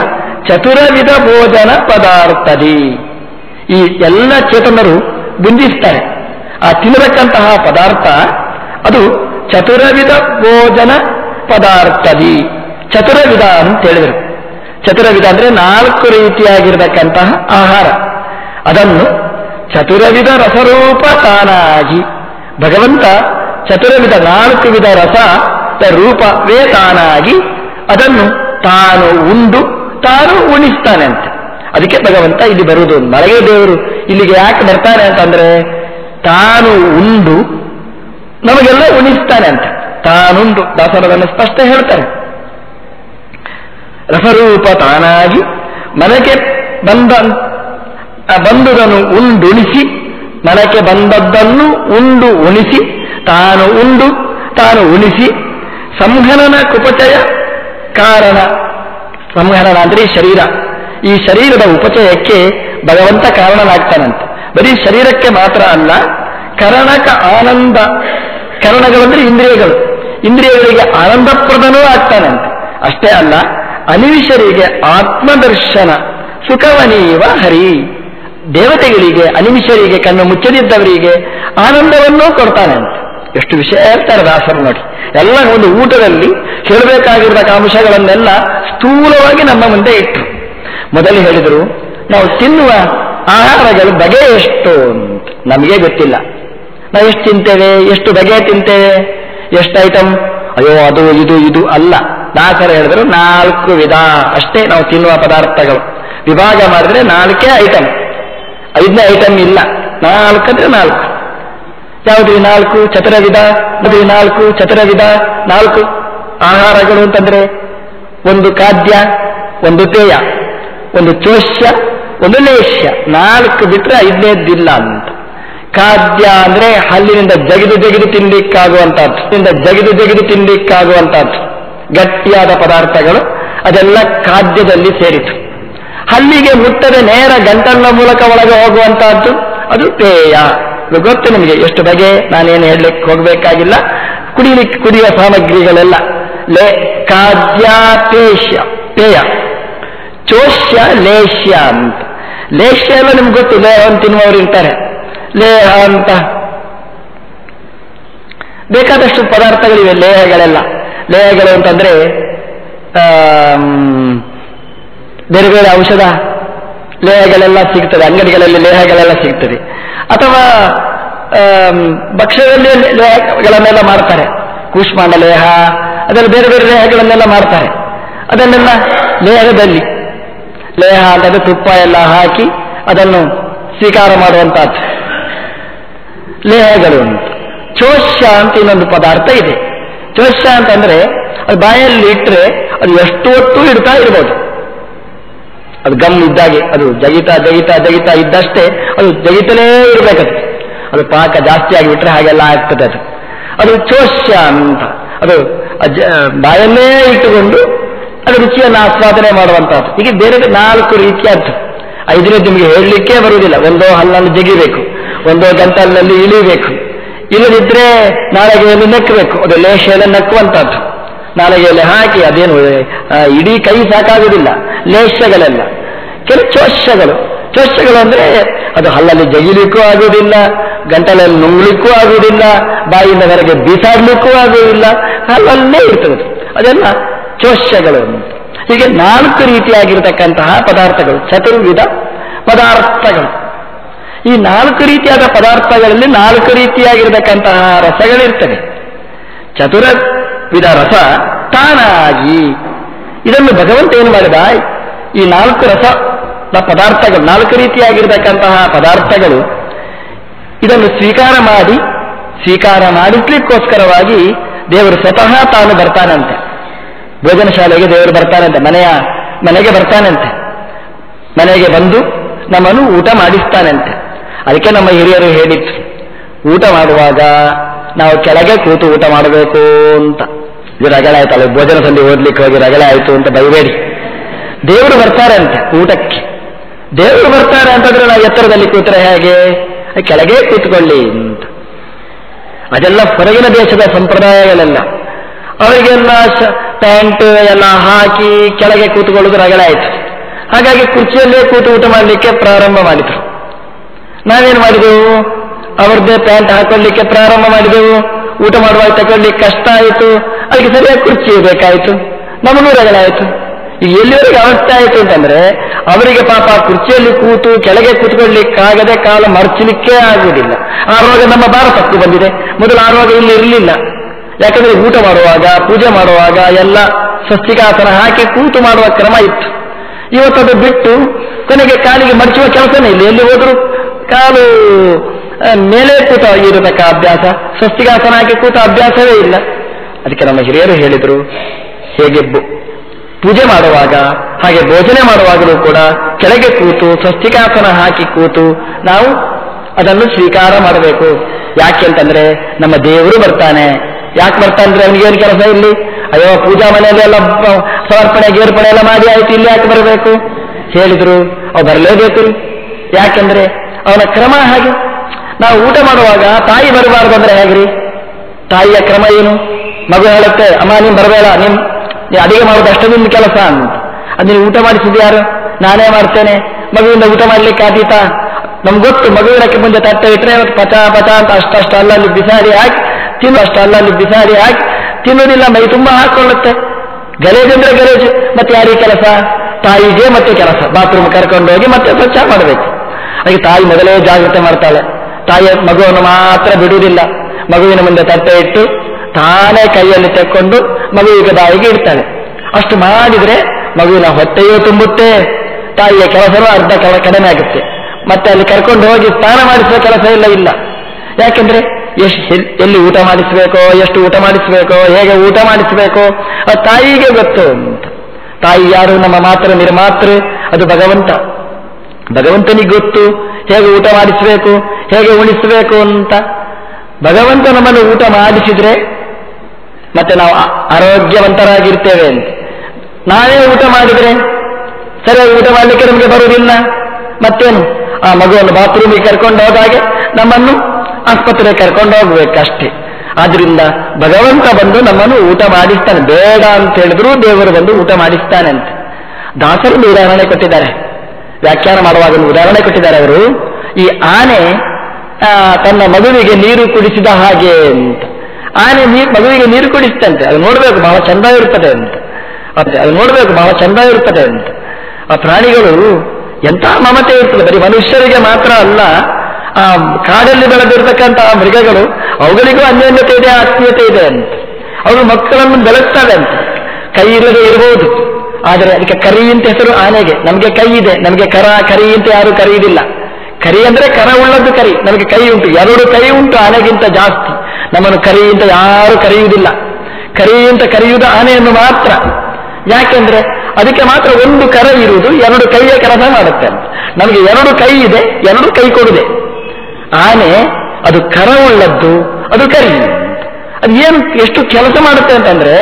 ಚತುರವಿಧ ಭೋಜನ ಪದಾರ್ಥದಿ. ಈ ಎಲ್ಲ ಚೇತನರು ಬುಂಜಿಸ್ತಾರೆ ಆ ತಿನ್ನತಕ್ಕಂತಹ ಪದಾರ್ಥ ಅದು ಚತುರವಿಧ ಭೋಜನ ಪದಾರ್ಥದಿ. ಚತುರವಿಧ ಅಂತ ಹೇಳಿದರು. ಚತುರವಿಧ ಅಂದರೆ ನಾಲ್ಕು ರೀತಿಯಾಗಿರತಕ್ಕಂತಹ ಆಹಾರ. ಅದನ್ನು ಚತುರವಿಧ ರಸರೂಪ ತಾನಾಗಿ ಭಗವಂತ ಚತುರವಿಧ ನಾಲ್ಕು ವಿಧ ರಸ ರೂಪವೇ ತಾನಾಗಿ ಅದನ್ನು ತಾನು ಉಂಡು, ತಾನು ಉಣಿಸ್ತಾನೆ ಅಂತ. ಅದಕ್ಕೆ ಭಗವಂತ ಇಲ್ಲಿ ಬರುವುದು ಮಲಗೆ ದೇವರು, ಇಲ್ಲಿಗೆ ಯಾಕೆ ಬರ್ತಾನೆ ಅಂತಂದ್ರೆ, ತಾನು ಉಂಡು, ನಮಗೆಲ್ಲ ಉಣಿಸ್ತಾನೆ ಅಂತ. ತಾನುಂಡು, ದಾಸರದನ್ನು ಸ್ಪಷ್ಟ ಹೇಳ್ತಾರೆ. ರಸರೂಪ ತಾನಾಗಿ ಮನೆಗೆ ಬಂದ, ಬಂದುದನ್ನು ಉಂಡುಣಿಸಿ ಮನಕ್ಕೆ ಬಂದದ್ದನ್ನು ಉಂಡು ಉಣಿಸಿ, ತಾನು ಉಂಡು, ತಾನು ಉಣಿಸಿ, ಸಂಹನನ ಕುಪಚಯ ಕಾರಣ. ಸಂಹನನ ಅಂದ್ರೆ ಶರೀರ. ಈ ಶರೀರದ ಉಪಚಯಕ್ಕೆ ಭಗವಂತ ಕಾರಣನಾಗ್ತಾನಂತೆ. ಬರೀ ಶರೀರಕ್ಕೆ ಮಾತ್ರ ಅಲ್ಲ, ಕರಣಕ ಆನಂದ. ಕರಣಗಳಂದ್ರೆ ಇಂದ್ರಿಯಗಳು. ಇಂದ್ರಿಯಗಳಿಗೆ ಆನಂದಪ್ರದನೂ ಆಗ್ತಾನಂತೆ. ಅಷ್ಟೇ ಅಲ್ಲ ಅನಿವಿಷರಿಗೆ ಆತ್ಮದರ್ಶನ. ಸುಖವನೀವ ಹರಿ. ದೇವತೆಗಳಿಗೆ, ಅನಿಮಿಷರಿಗೆ, ಕಣ್ಣು ಮುಚ್ಚದಿದ್ದವರಿಗೆ ಆನಂದವನ್ನೂ ಕೊಡ್ತಾನೆ ಅಂತ. ಎಷ್ಟು ವಿಷಯ ಹೇಳ್ತಾರೆ ದಾಸರು ನೋಡಿ. ಎಲ್ಲ ಒಂದು ಊಟದಲ್ಲಿ ಹೇಳಬೇಕಾಗಿರುವ ಅಂಶಗಳನ್ನೆಲ್ಲ ಸ್ಥೂಲವಾಗಿ ನಮ್ಮ ಮುಂದೆ ಇಟ್ಟರು ಮೊದಲು ಹೇಳಿದರು, ನಾವು ತಿನ್ನುವ ಆಹಾರಗಳು ಬಗೆ ಎಷ್ಟು ಅಂತ. ನಮಗೆ ಗೊತ್ತಿಲ್ಲ. ನಾವು ಎಷ್ಟು ತಿಂತೇವೆ, ಎಷ್ಟು ಬಗೆ ತಿಂತೇವೆ, ಎಷ್ಟು ಐಟಮ್ ಅಯ್ಯೋ, ಅದು, ಇದು ಇದು ಅಲ್ಲ. ದಾಸರ ಹೇಳಿದ್ರು ನಾಲ್ಕು ವಿಧ. ಅಷ್ಟೇ ನಾವು ತಿನ್ನುವ ಪದಾರ್ಥಗಳು. ವಿಭಾಗ ಮಾಡಿದ್ರೆ ನಾಲ್ಕೇ ಐಟಮ್ ಐದನೇ ಐಟಮ್ ಇಲ್ಲ. ನಾಲ್ಕು ಈ ನಾಲ್ಕು? ಚತುರ ವಿಧ ಅದು ಈ ನಾಲ್ಕು ಚತುರ ವಿಧ ನಾಲ್ಕು ಆಹಾರಗಳು ಅಂತಂದ್ರೆ ಒಂದು ಖಾದ್ಯ, ಒಂದು ಪೇಯ, ಒಂದು ಚೋಷ್ಯ, ಒಂದು ಲೇಷ್ಯ. ನಾಲ್ಕು ಬಿಟ್ರೆ ಐದನೇದ್ದಿಲ್ಲ ಅಂತ. ಖಾದ್ಯ ಅಂದ್ರೆ ಹಲ್ಲಿನಿಂದ ಜಗಿದು ಜಗಿದು ತಿನ್ಲಿಕ್ಕಾಗುವಂತಹದ್ದು. ಜಗಿದು ಜಗಿದು ತಿನ್ಲಿಕ್ಕಾಗುವಂತಹದ್ದು. ಗಟ್ಟಿಯಾದ ಪದಾರ್ಥಗಳು, ಅದೆಲ್ಲ ಖಾದ್ಯದಲ್ಲಿ ಸೇರಿತು ಹಲ್ಲಿಗೆ ಮುಟ್ಟದೆ ನೇರ ಗಂಟಲ ಮೂಲಕ ಒಳಗೆ ಹೋಗುವಂತಹದ್ದು ಅದು ಪೇಯ. ಗೊತ್ತು ನಿಮಗೆ ಎಷ್ಟು ಬಗೆ ನಾನೇನು ಹೇಳಲಿಕ್ಕೆ ಹೋಗಬೇಕಾಗಿಲ್ಲ. ಕುಡಿಲಿಕ್ಕೆ ಕುಡಿಯುವ ಸಾಮಗ್ರಿಗಳೆಲ್ಲ. ಲೇ ಖಾದ್ಯ ಪೇಷ್ಯ ಪೇಯ. ಚೋಷ್ಯ ಲೇಷ್ಯ ಅಂತ. ಲೇಷ್ಯ ಎಲ್ಲ ನಿಮ್ಗೆ ಗೊತ್ತು ಲೇಹವನ್ನು ತಿನ್ನುವವರು ಇರ್ತಾರೆ. ಲೇಹ ಅಂತ. ಬೇಕಾದಷ್ಟು ಪದಾರ್ಥಗಳಿವೆ ಲೇಹಗಳೆಲ್ಲ. ಲೇಹಗಳು ಅಂತಂದ್ರೆ ಆಮ್, ಬೇರೆ ಬೇರೆ ಔಷಧ ಲೇಹಗಳೆಲ್ಲ ಸಿಗ್ತದೆ, ಅಂಗಡಿಗಳಲ್ಲಿ ಲೇಹಗಳೆಲ್ಲ ಸಿಗ್ತದೆ. ಅಥವಾ ಭಕ್ಷ್ಯದಲ್ಲಿ ಲೇಹಗಳನ್ನೆಲ್ಲ ಮಾಡ್ತಾರೆ ಕೂಷ್ಮಾಂಡ ಲೇಹ, ಅದೆಲ್ಲ ಬೇರೆ ಬೇರೆ ಲೇಹಗಳನ್ನೆಲ್ಲ ಮಾಡ್ತಾರೆ ಅದನ್ನೆಲ್ಲ ಲೇಹದಲ್ಲಿ, ಲೇಹ ಅಂತಂದ್ರೆ ತುಪ್ಪ ಎಲ್ಲ ಹಾಕಿ ಅದನ್ನು ಸ್ವೀಕಾರ ಮಾಡುವಂತಹದ್ದು ಲೇಹಗಳು ಉಂಟು ಅಂತ ಇನ್ನೊಂದು ಪದಾರ್ಥ ಇದೆ. ಚೋಷ್ಯ ಅಂತಂದ್ರೆ ಅದು ಬಾಯಲ್ಲಿ ಇಟ್ಟರೆ ಅದು ಎಷ್ಟು ಹೊತ್ತು ಇಡ್ತಾ ಇರ್ಬೋದು. ಅದು ಗಮ್ ಇದ್ದಾಗೆ, ಅದು ಜಗಿತಾ ಜಗಿತಾ ಜಗಿತಾ ಇದ್ದಷ್ಟೇ ಅದು ಜಗಿತಲೇ ಇರಬೇಕದು. ಅದು ಪಾಕ ಜಾಸ್ತಿ ಆಗಿಬಿಟ್ರೆ ಹಾಗೆಲ್ಲ ಆಗ್ತದೆ ಅದು. ಅದು ಚೋಷ್ಯ ಅಂತ. ಅದು ಬಾಯನ್ನೇ ಇಟ್ಟುಕೊಂಡು ಅದು ರುಚಿಯನ್ನು ಆಸ್ವಾದನೆ ಮಾಡುವಂತಹದ್ದು ಹೀಗೆ ಬೇರೆ ನಾಲ್ಕು ರೀತಿಯದ್ದು. ಐದನೇ ನಿಮಗೆ ಹೇಳಲಿಕ್ಕೆ ಬರುವುದಿಲ್ಲ. ಒಂದೋ ಹಲ್ಲನ್ನು ಜಗಿಬೇಕು, ಒಂದೋ ಗಂಟಲಿನಲ್ಲಿ ಇಳಿಬೇಕು. ಇಲ್ಲದಿದ್ರೆ ನಾಳೆಗೆಯಲ್ಲಿ ನೆಕ್ಕಬೇಕು ಅದು ಲೇಷೆಯಲ್ಲಿ ನಕ್ಕುವಂತಹದ್ದು ನಾಲಗೆಯಲ್ಲಿ ಹಾಕಿ, ಅದೇನು ಇಡೀ ಕೈ ಸಾಕಾಗುವುದಿಲ್ಲ. ಲೇಷಗಳೆಲ್ಲ ಕೆಲವು ಚೋಷ್ಯಗಳು. ಚೋಷ್ಯಗಳು ಅಂದ್ರೆ ಅದು ಹಲ್ಲಲ್ಲಿ ಜಗಿಲಿಕ್ಕೂ ಆಗುವುದಿಲ್ಲ, ಗಂಟಲಲ್ಲಿ ನುಂಗ್ಲಿಕ್ಕೂ ಆಗುವುದಿಲ್ಲ, ಬಾಯಿಂದ ಹೊರಗೆ ಬೀಸಾಡ್ಲಿಕ್ಕೂ ಆಗುವುದಿಲ್ಲ, ಹಲ್ಲಲ್ಲೇ ಇರ್ತದೆ. ಅದು. ಅದೆಲ್ಲ ಚೋಷ್ಯಗಳು ಹೀಗೆ ನಾಲ್ಕು ರೀತಿಯಾಗಿರತಕ್ಕಂತಹ ಪದಾರ್ಥಗಳು, ಚತುರ್ವಿಧ ಪದಾರ್ಥಗಳು. ಈ ನಾಲ್ಕು ರೀತಿಯಾದ ಪದಾರ್ಥಗಳಲ್ಲಿ ನಾಲ್ಕು ರೀತಿಯಾಗಿರತಕ್ಕಂತಹ ರಸಗಳಿರ್ತವೆ. ಚತುರ ವಿಧ ರಸ ತಾನಾಗಿ. ಇದನ್ನು ಭಗವಂತ ಏನು ಮಾಡಿದ? ಈ ನಾಲ್ಕು ರಸ ಪದಾರ್ಥಗಳು, ನಾಲ್ಕು ರೀತಿಯಾಗಿರ್ತಕ್ಕಂತಹ ಪದಾರ್ಥಗಳು, ಇದನ್ನು ಸ್ವೀಕಾರ ಮಾಡಿ, ಸ್ವೀಕಾರ ಮಾಡಿಸ್ಲಿಕ್ಕೋಸ್ಕರವಾಗಿ ದೇವರು ಸ್ವತಃ ತಾನು ಬರ್ತಾನಂತೆ. ಭೋಜನ ಶಾಲೆಗೆ ದೇವರು ಬರ್ತಾನಂತೆ, ಮನೆಯ, ಮನೆಗೆ ಬರ್ತಾನಂತೆ. ಮನೆಗೆ ಬಂದು ನಮ್ಮನ್ನು ಊಟ ಮಾಡಿಸ್ತಾನಂತೆ. ಅದಕ್ಕೆ ನಮ್ಮ ಹಿರಿಯರು ಹೇಳಿತ್ತು ಊಟ ಮಾಡುವಾಗ ನಾವು ಕೆಳಗೆ ಕೂತು ಊಟ ಮಾಡಬೇಕು ಅಂತ. ಇದು ರಗಳೆ ಆಯ್ತಲ್ಲ, ಭೋಜನ ಸಂಧಿ ಓದ್ಲಿಕ್ಕೆ ಹೋಗಿ ರಗಳೆ ಆಯ್ತು ಅಂತ ಬೈಬೇಡಿ. ದೇವರು ಬರ್ತಾರಂತೆ ಊಟಕ್ಕೆ. ದೇವರು ಬರ್ತಾರೆ ಅಂತಂದ್ರೆ ನಾವು ಎತ್ತರದಲ್ಲಿ ಕೂತ್ರೆ ಹೇಗೆ? ಕೆಳಗೆ ಕೂತ್ಕೊಳ್ಳಿ ಅಂತ. ಅದೆಲ್ಲ ಹೊರಗಿನ ದೇಶದ ಸಂಪ್ರದಾಯಗಳೆಲ್ಲ. ಅವರಿಗೆಲ್ಲ ಪ್ಯಾಂಟ್ ಎಲ್ಲ ಹಾಕಿ ಕೆಳಗೆ ಕೂತ್ಕೊಳ್ಳೋದು ರಗಳೆ ಆಯ್ತು. ಹಾಗಾಗಿ ಕುರ್ಚಿಯಲ್ಲೇ ಕೂತು ಊಟ ಮಾಡಲಿಕ್ಕೆ ಪ್ರಾರಂಭ ಮಾಡಿದ್ರು. ನಾವೇನು ಮಾಡಿದೆವು? ಅವ್ರದ್ದೇ ಪ್ಯಾಂಟ್ ಹಾಕೊಳ್ಳಿಕ್ಕೆ ಪ್ರಾರಂಭ ಮಾಡಿದೆವು. ಊಟ ಮಾಡುವಾಗ ತಗೊಳ್ಳಿಕ್ಕೆ ಕಷ್ಟ ಆಯಿತು. ಅದಕ್ಕೆ ಸರಿಯಾಗಿ ಕುರ್ಚಿ ಬೇಕಾಯಿತು. ನಮಗೂ ರಗಳಾಯಿತು ಈಗ ಎಲ್ಲಿವರೆಗೆ ಅವಸ್ಥೆ ಆಯಿತು ಅಂತಂದ್ರೆ, ಅವರಿಗೆ ಪಾಪ ಕುರ್ಚಿಯಲ್ಲಿ ಕೂತು ಕೆಳಗೆ ಕೂತ್ಕೊಳ್ಳಿಕ್ಕಾಗದೆ ಕಾಲ ಮರ್ಚಲಿಕ್ಕೆ ಆಗುವುದಿಲ್ಲ. ಆ ರೋಗ ನಮ್ಮ ಭಾರತಕ್ಕೂ ಬಂದಿದೆ. ಮೊದಲು ಆ ರೋಗ ಇಲ್ಲಿ ಇರಲಿಲ್ಲ. ಯಾಕಂದ್ರೆ ಊಟ ಮಾಡುವಾಗ, ಪೂಜೆ ಮಾಡುವಾಗ ಎಲ್ಲ ಸ್ವಸ್ತಿಕಾಸನ ಹಾಕಿ ಕೂತು ಮಾಡುವ ಕ್ರಮ ಇತ್ತು. ಇವತ್ತದು ಬಿಟ್ಟು ಕೊನೆಗೆ ಕಾಲಿಗೆ ಮರ್ಚುವ ಕೆಲಸನೇ ಇಲ್ಲ. ಎಲ್ಲಿ ಹೋದ್ರು ಕಾಲು ಮೇಲೆ ಕೂತ ಇರತಕ್ಕ ಅಭ್ಯಾಸ ಸ್ವಸ್ತಿಗಾಸನ ಹಾಕಿ ಕೂತ ಅಭ್ಯಾಸವೇ ಇಲ್ಲ. ಅದಕ್ಕೆ ನಮ್ಮ ಹಿರಿಯರು ಹೇಳಿದರು, ಹೇಗೆ ಪೂಜೆ ಮಾಡುವಾಗ, ಹಾಗೆ ಭೋಜನೆ ಮಾಡುವಾಗಲೂ ಕೂಡ ಕೆಳಗೆ ಕೂತು, ಸ್ವಸ್ತಿಕಾಸನ ಹಾಕಿ ಕೂತು ನಾವು ಅದನ್ನು ಸ್ವೀಕಾರ ಮಾಡಬೇಕು. ಯಾಕೆ ಅಂತಂದ್ರೆ ನಮ್ಮ ದೇವರು ಬರ್ತಾನೆ. ಯಾಕೆ ಬರ್ತಾನೆ ಏನು ಕೆಲಸ ಇಲ್ಲಿ? ಅಯ್ಯೋ, ಪೂಜಾ ಮನೆಯಲ್ಲಿ ಎಲ್ಲ ಸಮರ್ಪಣೆ, ಗೇರ್ಪಣೆ ಎಲ್ಲ ಮಾಡಿ ಆಯ್ತು, ಇಲ್ಲಿ ಯಾಕೆ ಬರಬೇಕು? ಹೇಳಿದ್ರು ಅವು ಬರಲೇಬೇಕು ಯಾಕೆಂದ್ರೆ ಅವನ ಕ್ರಮ ಹಾಗೆ. ನಾವು ಊಟ ಮಾಡುವಾಗ ತಾಯಿ ಬರಬಾರ್ದು ಅಂದ್ರೆ ಹೇಗ್ರಿ? ತಾಯಿಯ ಕ್ರಮ ಏನು? ಮಗು ಹೇಳುತ್ತೆ, ಅಮ್ಮ, ನೀನ್ ಬರಬೇಡ, ನೀನ್ ನೀ ಅಡಿಗೆ ಮಾಡೋದು ಅಷ್ಟೇ ಕೆಲಸ ಅಂತ. ಅದು ನೀನು ಊಟ ಮಾಡಿಸಿದ್ದು ಯಾರು? ನಾನೇ ಮಾಡ್ತೇನೆ. ಮಗುವಿಂದ ಊಟ ಮಾಡಲಿಕ್ಕೆ ಆದೀತ ನಮ್ಗೆ ಗೊತ್ತು ಮಗುವಿನಕ್ಕೆ ಮುಂದೆ ತಟ್ಟೆ ಇಟ್ಟರೆ ಪಚ ಪಚ ಅಂತ ಅಷ್ಟಷ್ಟು ಅಲ್ಲಲ್ಲಿ ಬಿಸಾಡಿ ಹಾಕಿ, ತಿನ್ನು ಅಷ್ಟು ಅಲ್ಲಲ್ಲಿ ಬಿಸಾಡಿ ಹಾಕಿ ತಿನ್ನೋದಿಲ್ಲ ಮೈ ತುಂಬ ಹಾಕೊಳ್ಳುತ್ತೆ. ಗಲೇಜಂದ್ರೆ ಗಲೇಜು. ಮತ್ತೆ ಯಾರಿಗೆ ಕೆಲಸ? ತಾಯಿಗೆ ಮತ್ತೆ ಕೆಲಸ. ಬಾತ್ರೂಮ್ ಕರ್ಕೊಂಡು ಹೋಗಿ ಮತ್ತೆ ಸ್ವಚ್ಛ ಮಾಡಬೇಕು. ಅದಕ್ಕೆ ತಾಯಿ ಮೊದಲೇ ಜಾಗ್ರತೆ ಮಾಡ್ತಾಳೆ. ತಾಯಿಯ ಮಗುವನ್ನು ಮಾತ್ರ ಬಿಡುವುದಿಲ್ಲ. ಮಗುವಿನ ಮುಂದೆ ತಟ್ಟೆ ಇಟ್ಟು ತಾನೇ ಕೈಯಲ್ಲಿ ತೆಕ್ಕೊಂಡು ಮಗುವಿಗೆ ಬಾಯಿಗೆ ಇಡ್ತಾಳೆ. ಅಷ್ಟು ಮಾಡಿದ್ರೆ ಮಗುವಿನ ಹೊಟ್ಟೆಯೂ ತುಂಬುತ್ತೆ, ತಾಯಿಯ ಕೆಲಸವೂ ಅರ್ಧ ಕೆಲ ಕಡಿಮೆ ಆಗುತ್ತೆ. ಮತ್ತೆ ಅಲ್ಲಿ ಕರ್ಕೊಂಡು ಹೋಗಿ ಸ್ನಾನ ಮಾಡಿಸುವ ಕೆಲಸ ಇಲ್ಲ ಇಲ್ಲ. ಯಾಕೆಂದ್ರೆ ಎಷ್ಟು ಎಲ್ಲಿ ಊಟ ಮಾಡಿಸಬೇಕೋ, ಎಷ್ಟು ಊಟ ಮಾಡಿಸಬೇಕೋ, ಹೇಗೆ ಊಟ ಮಾಡಿಸಬೇಕೋ ಅದು ತಾಯಿಗೆ ಗೊತ್ತು ಅಂತ. ತಾಯಿ ಯಾರು? ನಮ್ಮ ಮಾತ್ರ ನಿರ್ಮಾತೃ, ಅದು ಭಗವಂತ. ಭಗವಂತನಿಗೆ ಗೊತ್ತು, ಹೇಗೆ ಊಟ ಮಾಡಿಸಬೇಕು, ಹೇಗೆ ಉಣಿಸಬೇಕು ಅಂತ. ಭಗವಂತ ನಮ್ಮನ್ನು ಊಟ ಮಾಡಿಸಿದ್ರೆ ಮತ್ತೆ ನಾವು ಆರೋಗ್ಯವಂತರಾಗಿರ್ತೇವೆ ಅಂತ. ನಾವೇ ಊಟ ಮಾಡಿದ್ರೆ ಸರಿ ಊಟ ಮಾಡಲಿಕ್ಕೆ ನಮಗೆ ಬರುವುದಿಲ್ಲ. ಮತ್ತೇನು? ಆ ಮಗುವನ್ನು ಬಾತ್ರೂಮಿಗೆ ಕರ್ಕೊಂಡು ಹೋದಾಗೆ ನಮ್ಮನ್ನು ಆಸ್ಪತ್ರೆಗೆ ಕರ್ಕೊಂಡು ಹೋಗ್ಬೇಕಷ್ಟೇ. ಆದ್ರಿಂದ ಭಗವಂತ ಬಂದು ನಮ್ಮನ್ನು ಊಟ ಮಾಡಿಸ್ತಾನೆ. ಬೇಡ ಅಂತ ಹೇಳಿದ್ರು ದೇವರು ಬಂದು ಊಟ ಮಾಡಿಸ್ತಾನೆ ಅಂತ. ದಾಸರೊಂದು ಉದಾಹರಣೆ ಕೊಟ್ಟಿದ್ದಾರೆ. ವ್ಯಾಖ್ಯಾನ ಮಾಡುವಾಗ ಉದಾಹರಣೆ ಕೊಟ್ಟಿದ್ದಾರೆ ಅವರು. ಈ ಆನೆ ತನ್ನ ಮಗುವಿಗೆ ನೀರು ಕುಡಿಸಿದ ಹಾಗೆ ಅಂತ. ಆನೆ ನೀರು ಮಗುವಿಗೆ ನೀರು ಕುಡಿಸ್ತಂತೆ. ಅದು ನೋಡಬೇಕು, ಬಹಳ ಚಂದ ಇರ್ತದೆ ಅಂತ. ಮತ್ತೆ ಅದು ನೋಡಬೇಕು, ಬಹಳ ಚಂದ ಇರ್ತದೆ ಅಂತ. ಆ ಪ್ರಾಣಿಗಳು ಎಂಥ ಮಮತೆ ಇರ್ತದೆ. ಬರೀ ಮನುಷ್ಯರಿಗೆ ಮಾತ್ರ ಅಲ್ಲ, ಆ ಕಾಡಲ್ಲಿ ಬೆಳೆದಿರ್ತಕ್ಕಂಥ ಮೃಗಗಳು ಅವುಗಳಿಗೂ ಅನ್ಯೋನ್ಯತೆ ಇದೆ, ಆತ್ಮೀಯತೆ ಇದೆ ಅಂತ. ಅವರು ಮಕ್ಕಳನ್ನು ಬೆಳೆಸ್ತವೆ ಅಂತ. ಕೈ ಇಲ್ಲದೆ ಇರಬಹುದು. ಆದರೆ ಅದಕ್ಕೆ ಕರಿ ಅಂತ ಹೆಸರು ಆನೆಗೆ. ನಮಗೆ ಕೈ ಇದೆ. ನಮಗೆ ಕರ, ಕರಿ ಅಂತ ಯಾರು ಕರೆಯುವುದಿಲ್ಲ. ಕರಿ ಅಂದ್ರೆ ಕರ ಉಳ್ಳದ್ದು ಕರಿ. ನಮಗೆ ಕೈ ಉಂಟು. ಎರಡು ಕೈ ಉಂಟು ಆನೆಗಿಂತ ಜಾಸ್ತಿ. ನಮ್ಮನ್ನು ಕರಿ ಅಂತ ಯಾರು ಕರೆಯುವುದಿಲ್ಲ. ಕರಿ ಅಂತ ಕರೆಯುವುದು ಆನೆಯನ್ನು ಮಾತ್ರ. ಯಾಕೆಂದ್ರೆ ಅದಕ್ಕೆ ಮಾತ್ರ ಒಂದು ಕರ ಇರುವುದು, ಎರಡು ಕೈಯ ಕೆಲಸ ಮಾಡುತ್ತೆ. ನಮಗೆ ಎರಡು ಕೈ ಇದೆ, ಎರಡು ಕೈ ಕೊಡುದೆ. ಆನೆ, ಅದು ಕರ ಉಳ್ಳದ್ದು, ಅದು ಕರಿ. ಅದು ಏನು, ಎಷ್ಟು ಕೆಲಸ ಮಾಡುತ್ತೆ ಅಂತಂದ್ರೆ,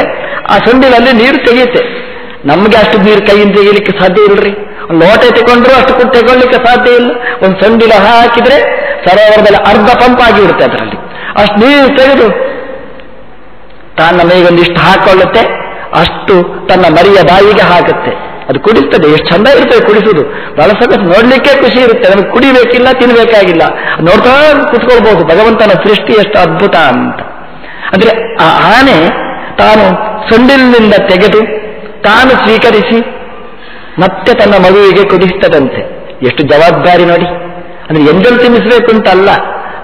ಆ ಸೊಂಡಿಲಲ್ಲಿ ನೀರು ತೆಗೆಯುತ್ತೆ. ನಮಗೆ ಅಷ್ಟು ನೀರು ಕೈಯಿಂದ ತೆಗಿಲಿಕ್ಕೆ ಸಾಧ್ಯ ಇಲ್ರಿ? ಒಂದು ಲೋಟೆ ತಗೊಂಡ್ರು ಅಷ್ಟು ಕೂಡ ತಗೊಳ್ಳಿಕ್ಕೆ ಸಾಧ್ಯ ಇಲ್ಲ. ಒಂದು ಸಂಡಿಲ ಹಾಕಿದ್ರೆ ಸರೋವರದಲ್ಲಿ ಅರ್ಧ ಪಂಪ್ ಆಗಿಬಿಡುತ್ತೆ ಅದರಲ್ಲಿ. ಅಷ್ಟು ನೀರು ತೆಗೆದು ತನ್ನ ಮೈಗೊಂದಿಷ್ಟು ಹಾಕೊಳ್ಳುತ್ತೆ, ಅಷ್ಟು ತನ್ನ ಮರಿಯ ಬಾಯಿಗೆ ಹಾಕುತ್ತೆ. ಅದು ಕುಡಿಸ್ತದೆ, ಎಷ್ಟು ಚಂದ ಇರ್ತದೆ ಕುಡಿಸುದು. ಬಳಸಕ ನೋಡ್ಲಿಕ್ಕೆ ಖುಷಿ ಇರುತ್ತೆ. ನಮ್ಗೆ ಕುಡಿಬೇಕಿಲ್ಲ, ತಿನ್ಬೇಕಾಗಿಲ್ಲ. ನೋಡ್ತಾ ಕುತ್ಕೊಳ್ಬಹುದು ಭಗವಂತನ ಸೃಷ್ಟಿ ಎಷ್ಟು ಅದ್ಭುತ ಅಂತ. ಅಂದ್ರೆ ಆ ಆನೆ ತಾನು ಸೊಂಡಿಲಿನಿಂದ ತೆಗೆದು ತಾನು ಸ್ವೀಕರಿಸಿ ಮತ್ತೆ ತನ್ನ ಮಗುವಿಗೆ ಕುಡಿಸ್ತದಂತೆ. ಎಷ್ಟು ಜವಾಬ್ದಾರಿ ನೋಡಿ. ಅಂದ್ರೆ ಎಂದೆಲ್ಲಿ ತಿನ್ನಿಸ್ಬೇಕು ಅಂತಲ್ಲ.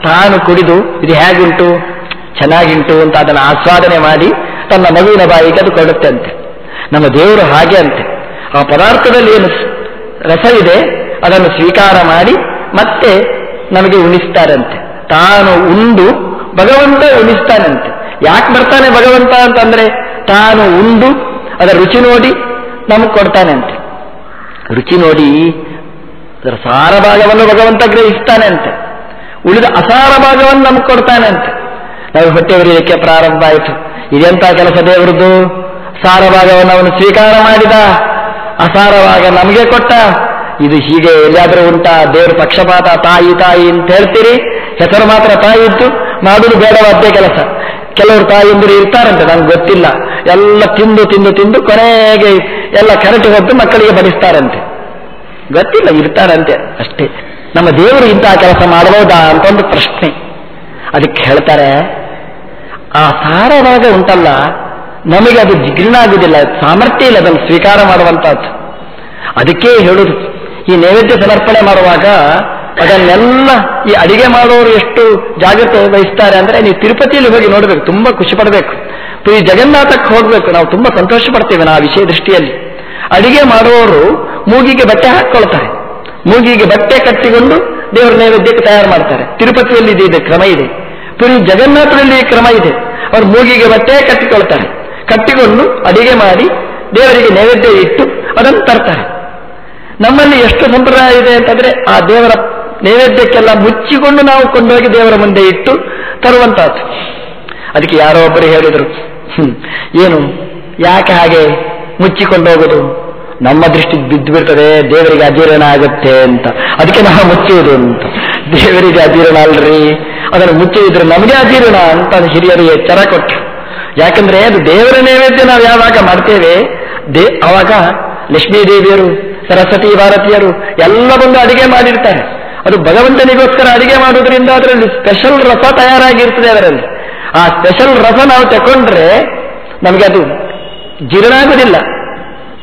ತಾನು ಕುಡಿದು ಇದು ಹೇಗುಂಟು? ಚೆನ್ನಾಗಿಂಟು ಅಂತ ಅದನ್ನು ಆಸ್ವಾದನೆ ಮಾಡಿ ತನ್ನ ಮಗುವಿನ ಬಾಯಿಗೆ ಅದು ಕೊಡುತ್ತೆ ಅಂತೆ. ನಮ್ಮ ದೇವರು ಹಾಗೆ ಅಂತೆ. ಆ ಪದಾರ್ಥದಲ್ಲಿ ಏನು ರಸ ಇದೆ, ಅದನ್ನು ಸ್ವೀಕಾರ ಮಾಡಿ ಮತ್ತೆ ನಮಗೆ ಉಣಿಸ್ತಾರಂತೆ. ತಾನು ಉಂಡು, ಭಗವಂತ ಉಣಿಸ್ತಾನಂತೆ. ಯಾಕೆ ಬರ್ತಾನೆ ಭಗವಂತ ಅಂತಂದ್ರೆ ತಾನು ಉಂಡು ಅದರ ರುಚಿ ನೋಡಿ ನಮಗೆ ಕೊಡ್ತಾನೆ ಅಂತೆ. ರುಚಿ ನೋಡಿ ಅದರ ಸಾರ ಭಾಗವನ್ನು ಭಗವಂತ ಗ್ರಹಿಸ್ತಾನೆ ಅಂತೆ. ಉಳಿದ ಅಸಾರ ಭಾಗವನ್ನು ನಮಗೆ ಕೊಡ್ತಾನೆ ಅಂತೆ. ನಾವು ಹೊಟ್ಟೆ ಉರಿಯಲಿಕ್ಕೆ ಪ್ರಾರಂಭ ಆಯಿತು. ಇದೆಂತ ಕೆಲಸ ದೇವರದ್ದು ಸಾರ ಭಾಗವನ್ನು ಅವನು ಸ್ವೀಕಾರ ಮಾಡಿದ. ಅಸಾರ ಭಾಗ ನಮಗೆ ಕೊಟ್ಟ. ಇದು ಹೀಗೆ ಎಲ್ಲಿಯಾದರೂ ಉಂಟಾ? ದೇವರು ಪಕ್ಷಪಾತ, ತಾಯಿ ತಾಯಿ ಅಂತ ಹೇಳ್ತೀರಿ? ಹೆಸರು ಮಾತ್ರ ತಾಯಿ ಇತ್ತು ಮಾಡುವುದು ಬೇಡವಾದ್ದೇ ಕೆಲಸ. ಕೆಲವರು ತಾಯಂದಿರು ಇರ್ತಾರಂತೆ, ನಂಗೆ ಗೊತ್ತಿಲ್ಲ. ಎಲ್ಲ ತಿಂದು ತಿಂದು ತಿಂದು ಕೊನೆಗೆ ಎಲ್ಲ ಕರೆಂಟ್ ಹೊತ್ತು ಮಕ್ಕಳಿಗೆ ಬಡಿಸ್ತಾರಂತೆ. ಗೊತ್ತಿಲ್ಲ, ಇರ್ತಾರಂತೆ ಅಷ್ಟೇ. ನಮ್ಮ ದೇವರು ಇಂತಹ ಕೆಲಸ ಮಾಡಬಹುದಾ ಅಂತ ಒಂದು ಪ್ರಶ್ನೆ. ಅದಕ್ಕೆ ಹೇಳ್ತಾರೆ, ಆ ಸಾರವಾಗ ಉಂಟಲ್ಲ, ನಮಗೆ ಅದು ಜಿಗ್ರಣ ಆಗುವುದಿಲ್ಲ ಸಾಮರ್ಥ್ಯ ಇಲ್ಲ ಅದನ್ನು ಸ್ವೀಕಾರ ಮಾಡುವಂತಹದ್ದು ಅದಕ್ಕೆ ಹೇಳುದು, ಈ ನೈವೇದ್ಯ ಸಮರ್ಪಣೆ ಮಾಡುವಾಗ ಅದನ್ನೆಲ್ಲ ಈ ಅಡಿಗೆ ಮಾಡೋರು ಎಷ್ಟು ಜಾಗ್ರತೆ ವಹಿಸ್ತಾರೆ ಅಂದ್ರೆ ನೀವು ತಿರುಪತಿಯಲ್ಲಿ ಹೋಗಿ ನೋಡಬೇಕು, ತುಂಬಾ ಖುಷಿ ಪಡಬೇಕು. ಈ ಜಗನ್ನಾಥಕ್ಕೆ ಹೋಗ್ಬೇಕು, ನಾವು ತುಂಬಾ ಸಂತೋಷ ಪಡ್ತೇವೆ ನಾವು ಆ ವಿಷಯ ದೃಷ್ಟಿಯಲ್ಲಿ. ಅಡಿಗೆ ಮಾಡುವವರು ಮೂಗಿಗೆ ಬಟ್ಟೆ ಹಾಕೊಳ್ತಾರೆ ಮೂಗಿಗೆ ಬಟ್ಟೆ ಕಟ್ಟಿಕೊಂಡು ದೇವರ ನೈವೇದ್ಯಕ್ಕೆ ತಯಾರು ಮಾಡ್ತಾರೆ. ತಿರುಪತಿಯಲ್ಲಿ ಇದೆ ಕ್ರಮ ಇದೆ. ಪುರಿ ಜಗನ್ನಾಥರಲ್ಲಿ ಈ ಕ್ರಮ ಇದೆ. ಅವರು ಮೂಗಿಗೆ ಬಟ್ಟೆ ಕಟ್ಟಿಕೊಳ್ತಾರೆ. ಕಟ್ಟಿಕೊಂಡು ಅಡಿಗೆ ಮಾಡಿ ದೇವರಿಗೆ ನೈವೇದ್ಯ ಇಟ್ಟು ಅದನ್ನು ತರ್ತಾರೆ. ನಮ್ಮಲ್ಲಿ ಎಷ್ಟು ಸಂಪ್ರದಾಯ ಇದೆ ಅಂತಂದ್ರೆ ಆ ದೇವರ ನೈವೇದ್ಯಕ್ಕೆಲ್ಲ ಮುಚ್ಚಿಕೊಂಡು ನಾವು ಕೊಂಡೋಗಿ ದೇವರ ಮುಂದೆ ಇಟ್ಟು ತರುವಂತಹದ್ದು. ಅದಕ್ಕೆ ಯಾರೋ ಒಬ್ಬರು ಹೇಳಿದರು ಏನು, ಯಾಕೆ ಹಾಗೆ ಮುಚ್ಚಿಕೊಂಡು ಹೋಗೋದು ನಮ್ಮ ದೃಷ್ಟಿ ಬಿದ್ದು ಬಿಡ್ತದೆ ದೇವರಿಗೆ ಅಜೀರ್ಣ ಆಗುತ್ತೆ ಅಂತ. ಅದಕ್ಕೆ ನಾವು ಮುಚ್ಚುವುದು ಅಂತ. ದೇವರಿಗೆ ಅಜೀರ್ಣ ಅಲ್ರಿ. ಅದನ್ನು ಮುಚ್ಚುವುದ್ರೆ ನಮಗೆ ಅಜೀರ್ಣ ಅಂತ ಹಿರಿಯರಿಗೆ ಎಚ್ಚರ ಕೊಟ್ಟರು ಯಾಕಂದ್ರೆ ಅದು ದೇವರ ನೈವೇದ್ಯ ನಾವು ಯಾವಾಗ ಮಾಡ್ತೇವೆ, ದೇ, ಅವಾಗ ಲಕ್ಷ್ಮೀ ದೇವಿಯರು ಸರಸ್ವತಿ ಭಾರತೀಯರು ಎಲ್ಲ ಬಂದು ಅಡಿಗೆ ಮಾಡಿರ್ತಾರೆ. ಅದು ಭಗವಂತನಿಗೋಸ್ಕರ ಅಡಿಗೆ ಮಾಡುವುದರಿಂದ ಅದರಲ್ಲಿ ಸ್ಪೆಷಲ್ ರಸ ತಯಾರಾಗಿರ್ತದೆ ಅದರಲ್ಲಿ. ಆ ಸ್ಪೆಷಲ್ ರಸ ನಾವು ತಕೊಂಡ್ರೆ ನಮಗೆ ಅದು ಜೀರ್ಣ ಆಗೋದಿಲ್ಲ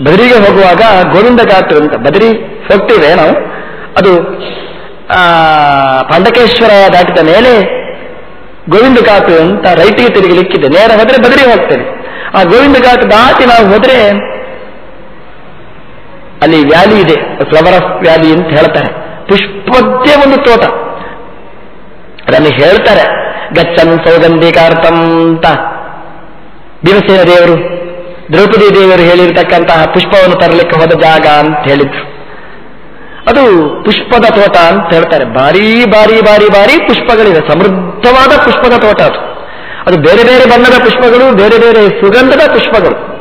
ಬದರಿಗೆ ಹೋಗುವಾಗ ಗೋವಿಂದ ಗಾತ್ರ ಅಂತ ಬದರಿ ಹೋಗ್ತೇವೆ ನಾವು, ಅದು ಪಾಂಡಕೇಶ್ವರ ದಾಟಿದ ಮೇಲೆ ಗೋವಿಂದ ಘಾಟ್ ಅಂತ ರೈಟಿಗೆ ತಿರುಗಲಿಕ್ಕಿದೆ. ನೇರ ಹೋದ್ರೆ ಬದರಿ ಹೋಗ್ತೇವೆ ಆ ಗೋವಿಂದ ಘಾಟ್ ದಾಟಿ ನಾವು ಹೋದ್ರೆ ಅಲ್ಲಿ ವ್ಯಾಲಿ ಇದೆ, ಫ್ಲವರ್ ಆಫ್ ವ್ಯಾಲಿ ಅಂತ ಹೇಳ್ತಾರೆ. ಪುಷ್ಪದ್ದೇ ಒಂದು ತೋಟ. ಅದನ್ನು ಹೇಳ್ತಾರೆ ಗಚ್ಚನ್ ಸೌಗಂಧಿಕಾರ್ಥಂತ ಅಂತ. ಭೀಮಸೇನ ದೇವರು, ದ್ರೌಪದಿ ದೇವರು ಹೇಳಿರ್ತಕ್ಕಂತಹ ಪುಷ್ಪವನ್ನು ತರಲಿಕ್ಕೆ ಹೋದ ಜಾಗ ಅಂತ ಹೇಳಿದ್ರು. ಅದು ಪುಷ್ಪದ ತೋಟ ಅಂತ ಹೇಳ್ತಾರೆ. ಬಾರಿ ಬಾರಿ ಬಾರಿ ಬಾರಿ ಪುಷ್ಪಗಳಿದೆ ಸಮೃದ್ಧವಾದ ಪುಷ್ಪದ ತೋಟ ಅದು. ಅದು ಬೇರೆ ಬೇರೆ ಬಣ್ಣದ ಪುಷ್ಪಗಳು, ಬೇರೆ ಬೇರೆ ಸುಗಂಧದ ಪುಷ್ಪಗಳು.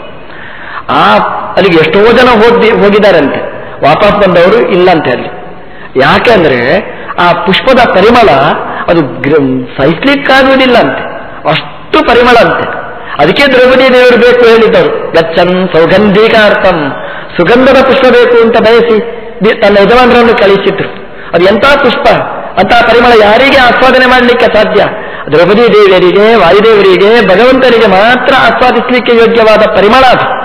ಆ, ಅಲ್ಲಿಗೆ ಎಷ್ಟೋ ಜನ ಹೋಗಿ, ಹೋಗಿದ್ದಾರಂತೆ. ವಾಪಸ್ ಬಂದವರು ಇಲ್ಲಂತೆ ಅಲ್ಲಿ ಯಾಕೆಂದ್ರೆ ಆ ಪುಷ್ಪದ ಪರಿಮಳ ಅದು ಸಹಿಸ್ಲಿಕ್ಕಾಗುವುದಿಲ್ಲ ಅಂತೆ ಅಷ್ಟು ಪರಿಮಳ ಅಂತೆ. ಅದಕ್ಕೆ ದ್ರೌಪದಿ ದೇವರು ಬೇಕು ಹೇಳಿದ್ದರು. ಗಚ್ಚನ್ ಸೌಗಂಧಿಕಾರ್ಥಂ. ಸುಗಂಧದ ಪುಷ್ಪ ಬೇಕು ಅಂತ ಬಯಸಿ ತನ್ನ ಯಜಮಾನರನ್ನು ಕಳಿಸಿದ್ರು. ಅದು ಎಂಥ ಪುಷ್ಪ? ಅಂತಹ ಪರಿಮಳ ಯಾರಿಗೆ ಆಸ್ವಾದನೆ ಮಾಡಲಿಕ್ಕೆ ಸಾಧ್ಯ? ದ್ರೌಪದಿ ದೇವಿಯರಿಗೆ ವಾಯುದೇವರಿಗೆ, ಭಗವಂತನಿಗೆ ಮಾತ್ರ ಆಸ್ವಾದಿಸಲಿಕ್ಕೆ ಯೋಗ್ಯವಾದ ಪರಿಮಳ ಅದು.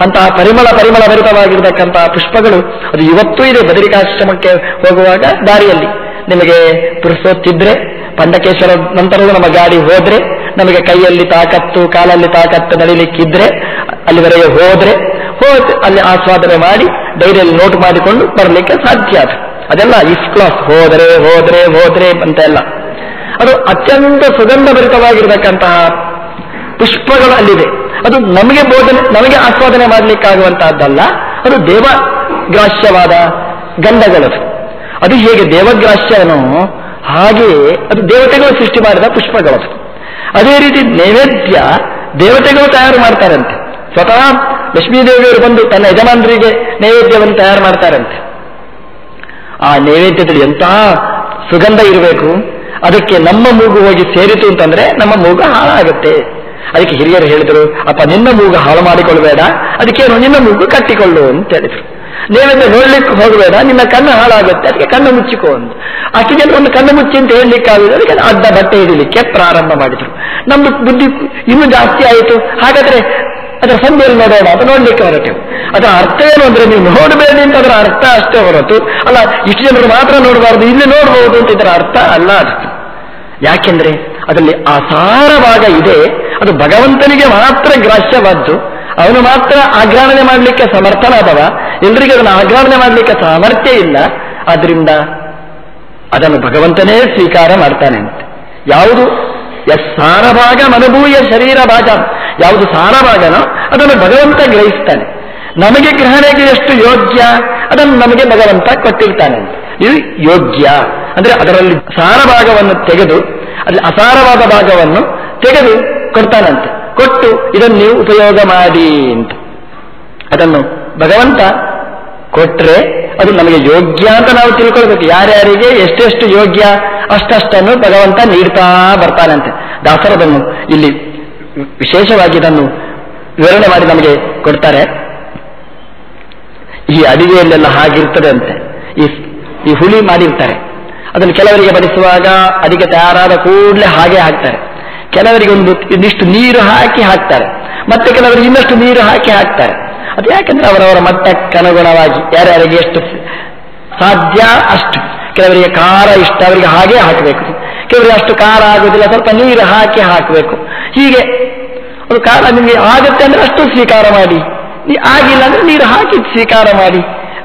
ಅಂತಹ ಪರಿಮಳ ಪರಿಮಳ ಭರಿತವಾಗಿರ್ತಕ್ಕಂತಹ ಪುಷ್ಪಗಳು, ಅದು ಇವತ್ತೂ ಇದೆ ಬದರಿಕಾಶ್ರಮಕ್ಕೆ ಹೋಗುವಾಗ ದಾರಿಯಲ್ಲಿ. ನಿಮಗೆ ಪುರುಸೋತ್ತಿದ್ರೆ ಪಂಡಕೇಶ್ವರ ನಂತರವೂ ನಮ್ಮ ಗಾಡಿ ಹೋದ್ರೆ, ನಮಗೆ ಕೈಯಲ್ಲಿ ತಾಕತ್ತು, ಕಾಲಲ್ಲಿ ತಾಕತ್ತು ನಡಿಲಿಕ್ಕಿದ್ರೆ, ಅಲ್ಲಿವರೆಗೆ ಹೋದ್ರೆ, ಹೋದ್ ಅಲ್ಲಿ ಆಸ್ವಾದನೆ ಮಾಡಿ, ಡೈರಿಯಲ್ಲಿ ನೋಟ್ ಮಾಡಿಕೊಂಡು ಬರಲಿಕ್ಕೆ ಸಾಧ್ಯ ಅದು. ಅದೆಲ್ಲ ಇಸ್ ಕ್ಲಾಸ್ ಹೋದ್ರೆ ಹೋದ್ರೆ ಹೋದ್ರೆ ಅಂತ ಎಲ್ಲ. ಅದು ಅತ್ಯಂತ ಸುಗಂಧ ಭರಿತವಾಗಿರತಕ್ಕಂತಹ ಪುಷ್ಪಗಳು ಅಲ್ಲಿದೆ ಅದು ನಮಗೆ ಬೋಧನೆ, ನಮಗೆ ಆಸ್ವಾದನೆ ಮಾಡಲಿಕ್ಕಾಗುವಂತಹದ್ದಲ್ಲ. ಅದು ದೇವಗ್ರಾಹ್ಯವಾದ ಗಂಧಗಳದು ಅದು ಹೇಗೆ ದೇವಗ್ರಾಹ್ಯನೋ ಹಾಗೆಯೇ ಅದು ದೇವತೆಗಳು ಸೃಷ್ಟಿ ಮಾಡಿದ ಪುಷ್ಪಗಳದು ಅದೇ ರೀತಿ ನೈವೇದ್ಯ ದೇವತೆಗಳು ತಯಾರು ಮಾಡ್ತಾರಂತೆ. ಸ್ವತಃ ಲಕ್ಷ್ಮೀದೇವಿಯವರು ಬಂದು ತನ್ನ ಯಜಮಾನರಿಗೆ ನೈವೇದ್ಯವನ್ನು ತಯಾರು ಮಾಡ್ತಾರಂತೆ. ಆ ನೈವೇದ್ಯದಲ್ಲಿ ಎಂತಹ ಸುಗಂಧ ಇರಬೇಕು. ಅದಕ್ಕೆ ನಮ್ಮ ಮೂಗು ಹೋಗಿ ಸೇರಿತು ಅಂತಂದ್ರೆ ನಮ್ಮ ಮೂಗು ಹಾಳಾಗುತ್ತೆ. ಅದಕ್ಕೆ ಹಿರಿಯರು ಹೇಳಿದರು, ಅಪ್ಪ, ನಿನ್ನ ಮೂಗು ಹಾಳು ಮಾಡಿಕೊಳ್ಳಬೇಡ, ಅದಕ್ಕೇನು ನಿನ್ನ ಮೂಗು ಕಟ್ಟಿಕೊಳ್ಳು ಅಂತ ಹೇಳಿದರು. ನೀವೆಂದ್ರೆ ನೋಡ್ಲಿಕ್ಕೆ ಹೋಗಬೇಡ, ನಿನ್ನ ಕಣ್ಣು ಹಾಳಾಗುತ್ತೆ, ಅದಕ್ಕೆ ಕಣ್ಣು ಮುಚ್ಚಿಕೋ ಅಂತ ಅಷ್ಟು ಒಂದು ಕಣ್ಣು ಮುಚ್ಚಿ ಅಂತ ಹೇಳಲಿಕ್ಕಾಗುದು ಅದಕ್ಕೆ ಅಡ್ಡ ಬಟ್ಟೆ ಹಿಡಿಲಿಕ್ಕೆ ಪ್ರಾರಂಭ ಮಾಡಿದ್ರು. ನಮ್ದು ಬುದ್ಧಿ ಇನ್ನೂ ಜಾಸ್ತಿ ಆಯಿತು. ಹಾಗಾದ್ರೆ ಅದರ ಸಂಧಿಯಲ್ಲಿ ನೋಡೋಣ ಅಂತ ನೋಡ್ಲಿಕ್ಕೆ ಹೊರಟೆವು. ಅದರ ಅರ್ಥ ಏನು ಅಂದ್ರೆ ನೀವು ನೋಡಬೇಡಿ ಅಂತ ಅದರ ಅರ್ಥ ಅಷ್ಟೇ ಹೊರತು, ಅಲ್ಲ, ಇಷ್ಟು ಜನರು ಮಾತ್ರ ನೋಡಬಾರದು, ಇಲ್ಲಿ ನೋಡಬಹುದು ಅಂತ ಇದರ ಅರ್ಥ ಅಲ್ಲ ಅದು ಯಾಕೆಂದ್ರೆ, ಅದರಲ್ಲಿ ಅಸಾರ ಭಾಗ ಇದೆ ಅದು ಭಗವಂತನಿಗೆ ಮಾತ್ರ ಗ್ರಾಹ್ಯವಾದ್ದು. ಅವನು ಮಾತ್ರ ಆಗ್ರಹಣೆ ಮಾಡಲಿಕ್ಕೆ ಸಮರ್ಥನಾದವ. ಎಲ್ರಿಗೆ ಅದನ್ನು ಆಗ್ರಹಣೆ ಮಾಡಲಿಕ್ಕೆ ಸಾಮರ್ಥ್ಯ ಇಲ್ಲ. ಆದ್ರಿಂದ ಅದನ್ನು ಭಗವಂತನೇ ಸ್ವೀಕಾರ ಮಾಡ್ತಾನೆ ಅಂತ. ಯಾವುದು? ಎಸ್ ಸಾರಭಾಗ ಮನಭೂಯ ಶರೀರ ಭಾಗ. ಯಾವುದು ಸಾರಭಾಗನೋ ಅದನ್ನು ಭಗವಂತ ಗ್ರಹಿಸ್ತಾನೆ. ನಮಗೆ ಗ್ರಹಣೆಗೆ ಎಷ್ಟು ಯೋಗ್ಯ? ಅದನ್ನು ನಮಗೆ ಭಗವಂತ ಕೊಟ್ಟಿರ್ತಾನೆ ಇದು ಯೋಗ್ಯ. ಅಂದ್ರೆ ಅದರಲ್ಲಿ ಸಾರಭಾಗವನ್ನು ತೆಗೆದು, ಅಲ್ಲಿ ಅಸಾರವಾದ ಭಾಗವನ್ನು ತೆಗೆದು ಕೊಡ್ತಾನಂತೆ. ಕೊಟ್ಟು ಇದನ್ನು ನೀವು ಉಪಯೋಗ ಮಾಡಿ ಅಂತ. ಅದನ್ನು ಭಗವಂತ ಕೊಟ್ರೆ ಅದು ನಮಗೆ ಯೋಗ್ಯ ಅಂತ ನಾವು ತಿಳ್ಕೊಳ್ಬೇಕು. ಯಾರ್ಯಾರಿಗೆ ಎಷ್ಟೆಷ್ಟು ಯೋಗ್ಯ ಅಷ್ಟಷ್ಟನ್ನು ಭಗವಂತ ನೀಡ್ತಾ ಬರ್ತಾನಂತೆ. ದಾಸರದನ್ನು ಇಲ್ಲಿ ವಿಶೇಷವಾಗಿ ಇದನ್ನು ವಿವರಣೆ ಮಾಡಿ ನಮಗೆ ಕೊಡ್ತಾರೆ. ಈ ಅಡಿಗೆಯಲ್ಲೆಲ್ಲ ಹಾಗಿರ್ತದೆ ಅಂತೆ. ಈ ಈ ಹುಳಿ ಮಾಡಿರ್ತಾರೆ. ಅದನ್ನು ಕೆಲವರಿಗೆ ಬಡಿಸುವಾಗ ಅದಕ್ಕೆ ತಯಾರಾದ ಕೂಡಲೇ ಹಾಗೆ ಹಾಕ್ತಾರೆ ಕೆಲವರಿಗೆ ಒಂದು ಇನ್ನಿಷ್ಟು ನೀರು ಹಾಕಿ ಹಾಕ್ತಾರೆ. ಮತ್ತೆ ಕೆಲವರಿಗೆ ಇನ್ನಷ್ಟು ನೀರು ಹಾಕಿ ಹಾಕ್ತಾರೆ. ಅದು ಯಾಕೆಂದ್ರೆ ಅವರವರ ಮಟ್ಟಕ್ಕನುಗುಣವಾಗಿ ಯಾರ್ಯಾರಿಗೆ ಎಷ್ಟು ಸಾಧ್ಯ ಅಷ್ಟು. ಕೆಲವರಿಗೆ ಖಾರ ಇಷ್ಟ, ಅವರಿಗೆ ಹಾಗೆ ಹಾಕಬೇಕು. ಕೆಲವರಿಗೆ ಅಷ್ಟು ಖಾರ ಆಗುವುದಿಲ್ಲ, ಸ್ವಲ್ಪ ನೀರು ಹಾಕಿ ಹಾಕಬೇಕು. ಹೀಗೆ ಅದು ಖಾರ ನಿಮಗೆ ಆಗುತ್ತೆ ಅಂದ್ರೆ ಅಷ್ಟು ಸ್ವೀಕಾರ ಮಾಡಿ. ಆಗಿಲ್ಲ ಅಂದ್ರೆ ನೀರು ಹಾಕಿ ಸ್ವೀಕಾರ ಮಾಡಿ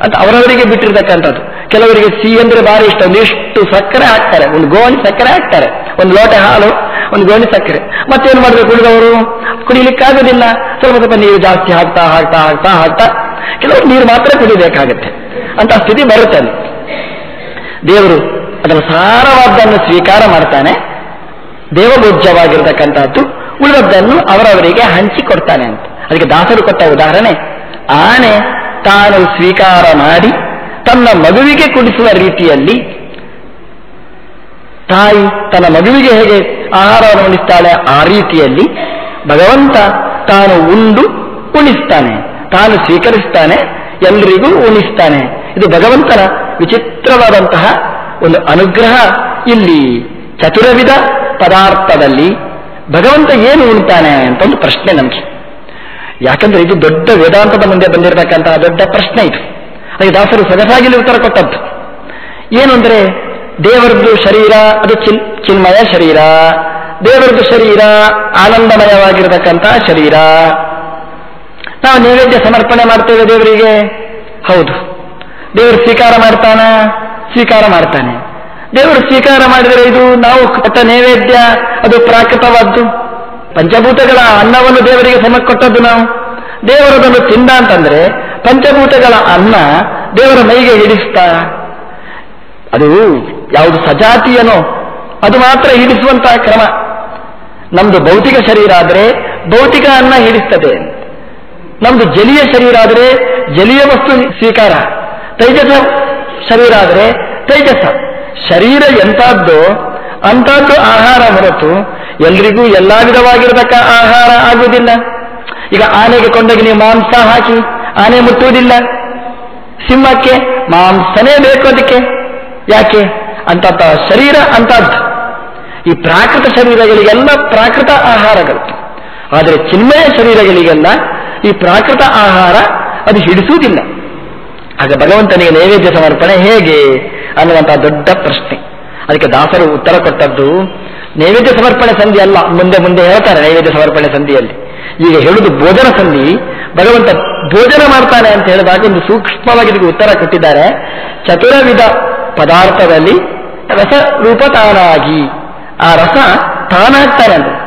ಅಂತ ಅವರವರಿಗೆ ಬಿಟ್ಟಿರ್ತಕ್ಕಂಥದ್ದು. ಕೆಲವರಿಗೆ ಸಿಹಿ ಅಂದ್ರೆ ಭಾರಿ ಇಷ್ಟ, ಒಂದಿಷ್ಟು ಸಕ್ಕರೆ ಹಾಕ್ತಾರೆ, ಒಂದು ಗೋಣಿ ಸಕ್ಕರೆ ಹಾಕ್ತಾರೆ. ಒಂದು ಲೋಟ ಹಾಲು, ಒಂದು ಗೋಣಿ ಸಕ್ಕರೆ. ಮತ್ತೇನು ಮಾಡಬೇಕು ಉಳಿದವರು ಕುಡಿಲಿಕ್ಕಾಗೋದಿಲ್ಲ. ಸ್ವಲ್ಪ ಸ್ವಲ್ಪ ನೀರು ಜಾಸ್ತಿ ಹಾಕ್ತಾ ಹಾಕ್ತಾ ಹಾಕ್ತಾ ಹಾಕ್ತಾ ಕೆಲವರು ನೀರು ಮಾತ್ರ ಕುಡಿಬೇಕಾಗುತ್ತೆ. ಅಂತ ಸ್ಥಿತಿ ಬರುತ್ತೆ ದೇವರು ಅದರ ಸಾರವಾದ್ದನ್ನು ಸ್ವೀಕಾರ ಮಾಡ್ತಾನೆ. ದೇವಭೋಜ್ಯವಾಗಿರತಕ್ಕಂಥದ್ದು ಉಳಿದದ್ದನ್ನು ಅವರವರಿಗೆ ಹಂಚಿಕೊಡ್ತಾನೆ ಅಂತ. ಅದಕ್ಕೆ ದಾಸರು ಕೊಟ್ಟ ಉದಾಹರಣೆ, ಆನೆ ತಾನು ಸ್ವೀಕಾರ ಮಾಡಿ ತನ್ನ ಮಗುವಿಗೆ ಕುಡಿಸುವ ರೀತಿಯಲ್ಲಿ ತಾಯಿ ತನ್ನ ಮಗುವಿಗೆ ಹೇಗೆ ಆಹಾರವನ್ನು ಉಣಿಸ್ತಾಳೆ ಆ ರೀತಿಯಲ್ಲಿ ಭಗವಂತ ತಾನು ಉಂಡು ಉಣಿಸ್ತಾನೆ, ತಾನು ಸ್ವೀಕರಿಸ್ತಾನೆ ಎಲ್ಲರಿಗೂ ಉಣಿಸ್ತಾನೆ. ಇದು ಭಗವಂತನ ವಿಚಿತ್ರವಾದಂತಹ ಒಂದು ಅನುಗ್ರಹ. ಇಲ್ಲಿ ಚತುರವಿಧ ಪದಾರ್ಥದಲ್ಲಿ ಭಗವಂತ ಏನು ಉಣ್ತಾನೆ ಅಂತ ಒಂದು ಪ್ರಶ್ನೆ ನಮಗೆ. ಯಾಕಂದ್ರೆ ಇದು ದೊಡ್ಡ ವೇದಾಂತದ ಮುಂದೆ ಬಂದಿರತಕ್ಕಂತಹ ದೊಡ್ಡ ಪ್ರಶ್ನೆ ಇದು. ಅದಕ್ಕೆ ದಾಸರು ಸೊಗಸಾಗಿ ಉತ್ತರ ಕೊಟ್ಟದ್ದು. ಏನು ಅಂದ್ರೆ ದೇವರದ್ದು ಶರೀರ, ಅದು ಚಿನ್, ಚಿನ್ಮಯ ಶರೀರ. ದೇವರದ್ದು ಶರೀರ ಆನಂದಮಯವಾಗಿರತಕ್ಕಂತಹ ಶರೀರ. ನಾವು ನೈವೇದ್ಯ ಸಮರ್ಪಣೆ ಮಾಡ್ತೇವೆ ದೇವರಿಗೆ? ಹೌದು. ದೇವರು ಸ್ವೀಕಾರ ಮಾಡ್ತಾನ? ಸ್ವೀಕಾರ ಮಾಡ್ತಾನೆ. ದೇವರು ಸ್ವೀಕಾರ ಮಾಡಿದರೆ ಇದು ನಾವು ಕೊಟ್ಟ ನೈವೇದ್ಯ, ಅದು ಪ್ರಾಕೃತವಾದ್ದು. ಪಂಚಭೂತಗಳ ಅನ್ನವನ್ನು ದೇವರಿಗೆ ಸಮ ಕೊಟ್ಟದ್ದು ನಾವು. ದೇವರದನ್ನು ತಿಂದ ಅಂತಂದ್ರೆ ಪಂಚಭೂತಗಳ ಅನ್ನ ದೇವರ ಮೈಗೆ ಹಿಡಿಸ್ತಾ, ಅದು ಯಾವುದು ಸಜಾತಿಯನೋ ಅದು ಮಾತ್ರ ಹಿಡಿಸುವಂತಹ ಕ್ರಮ. ನಮ್ದು ಭೌತಿಕ ಶರೀರ ಆದರೆ ಭೌತಿಕ ಅನ್ನ ಹಿಡಿಸ್ತದೆ. ನಮ್ದು ಜಲೀಯ ಶರೀರ ಆದರೆ ಜಲೀಯ ವಸ್ತು ಸ್ವೀಕಾರ. ತೈಜಸ ಶರೀರ ಆದರೆ ತೈಜಸ. ಶರೀರ ಎಂಥದ್ದು ಅಂಥದ್ದು ಆಹಾರ ಹೊರತು ಎಲ್ರಿಗೂ ಎಲ್ಲಾ ವಿಧವಾಗಿರತಕ್ಕ ಆಹಾರ ಆಗುವುದಿಲ್ಲ. ಈಗ ಆನೆಗೆ ಕೊಂಡೋಗಿ ನೀವು ಮಾಂಸ ಹಾಕಿ, ಆನೆ ಮುಟ್ಟುವುದಿಲ್ಲ. ಸಿಂಹಕ್ಕೆ ಮಾಂಸನೇ ಬೇಕು ಅದಕ್ಕೆ. ಯಾಕೆ? ಅಂತ ಶರೀರ ಅಂತದ್ದು ಈ ಪ್ರಾಕೃತ ಶರೀರಗಳಿಗೆಲ್ಲ ಪ್ರಾಕೃತ ಆಹಾರಗಳು. ಆದರೆ ಚಿನ್ಮಯ ಶರೀರಗಳಿಗೆಲ್ಲ ಈ ಪ್ರಾಕೃತ ಆಹಾರ ಅದು ಹಿಡಿಸುವುದಿಲ್ಲ. ಆಗ ಭಗವಂತನಿಗೆ ನೈವೇದ್ಯ ಸಮರ್ಪಣೆ ಹೇಗೆ ಅನ್ನುವಂತಹ ದೊಡ್ಡ ಪ್ರಶ್ನೆ. ಅದಕ್ಕೆ ದಾಸರು ಉತ್ತರ ಕೊಟ್ಟದ್ದು, ನೈವೇದ್ಯ ಸಮರ್ಪಣೆ ಸಂಧಿ ಅಲ್ಲ, ಮುಂದೆ ಮುಂದೆ ಹೇಳ್ತಾರೆ ನೈವೇದ್ಯ ಸಮರ್ಪಣೆ ಸಂಧಿಯಲ್ಲಿ. ಈಗ ಹೇಳುದು ಭೋಜನ ಸಂಧಿ. ಭಗವಂತ ಭೋಜನ ಮಾಡ್ತಾನೆ ಅಂತ ಹೇಳಿದಾಗ ಒಂದು ಸೂಕ್ಷ್ಮವಾಗಿ ಇದಕ್ಕೆ ಉತ್ತರ ಕೊಟ್ಟಿದ್ದಾರೆ. ಚತುರವಿಧ ಪದಾರ್ಥದಲ್ಲಿ ರಸ ರೂಪ ತಾನಾಗಿ ಆ ರಸ ತಾನಾಗ್ತಾನೆ ಅಂದ್ರೆ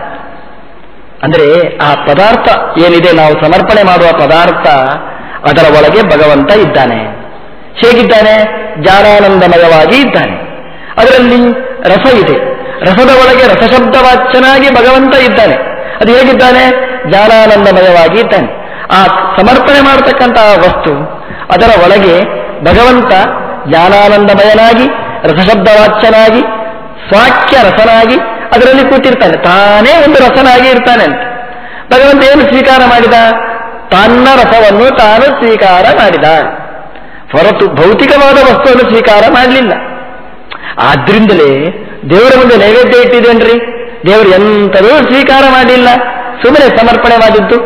ಅಂದ್ರೆ ಆ ಪದಾರ್ಥ ಏನಿದೆ ನಾವು ಸಮರ್ಪಣೆ ಮಾಡುವ ಪದಾರ್ಥ, ಅದರ ಒಳಗೆ ಭಗವಂತ ಇದ್ದಾನೆ. ಹೇಗಿದ್ದಾನೆ? ಜ್ಞಾನಾನಂದಮಯವಾಗಿ ಇದ್ದಾನೆ. ಅದರಲ್ಲಿ ರಸ ಇದೆ. ರಸದ ಒಳಗೆ ರಸಶಬ್ದವಾಚ್ಯನಾಗಿ ಭಗವಂತ ಇದ್ದಾನೆ. ಅದು ಹೇಗಿದ್ದಾನೆ? ಜ್ಞಾನಾನಂದಮಯವಾಗಿ ಇದ್ದಾನೆ. ಆ ಸಮರ್ಪಣೆ ಮಾಡತಕ್ಕಂತಹ ವಸ್ತು ಅದರ ಒಳಗೆ ಭಗವಂತ ಜ್ಞಾನಾನಂದಮಯನಾಗಿ, ರಸಶಬ್ದವಾಚ್ಯನಾಗಿ, ಸ್ವಾಖ್ಯ ರಸನಾಗಿ ಅದರಲ್ಲಿ ಕೂತಿರ್ತಾನೆ. ತಾನೇ ಒಂದು ರಸನಾಗಿ ಇರ್ತಾನೆ ಅಂತ. ಭಗವಂತ ಏನು ಸ್ವೀಕಾರ ಮಾಡಿದ? ತನ್ನ ರಸವನ್ನು ತಾನು ಸ್ವೀಕಾರ ಮಾಡಿದ. ಹೊರತು ಭೌತಿಕವಾದ ವಸ್ತುವನ್ನು ಸ್ವೀಕಾರ ಮಾಡಲಿಲ್ಲ. ಆದ್ರಿಂದಲೇ ದೇವರ ಮುಂದೆ ನೈವೇದ್ಯ ಇಟ್ಟಿದ್ದೇನ್ರಿ ದೇವರು ಎಂಥದೂ ಸ್ವೀಕಾರ ಮಾಡಲಿಲ್ಲ. ಸುಮ್ಮನೆ ಸಮರ್ಪಣೆ ಮಾಡಿದ್ದು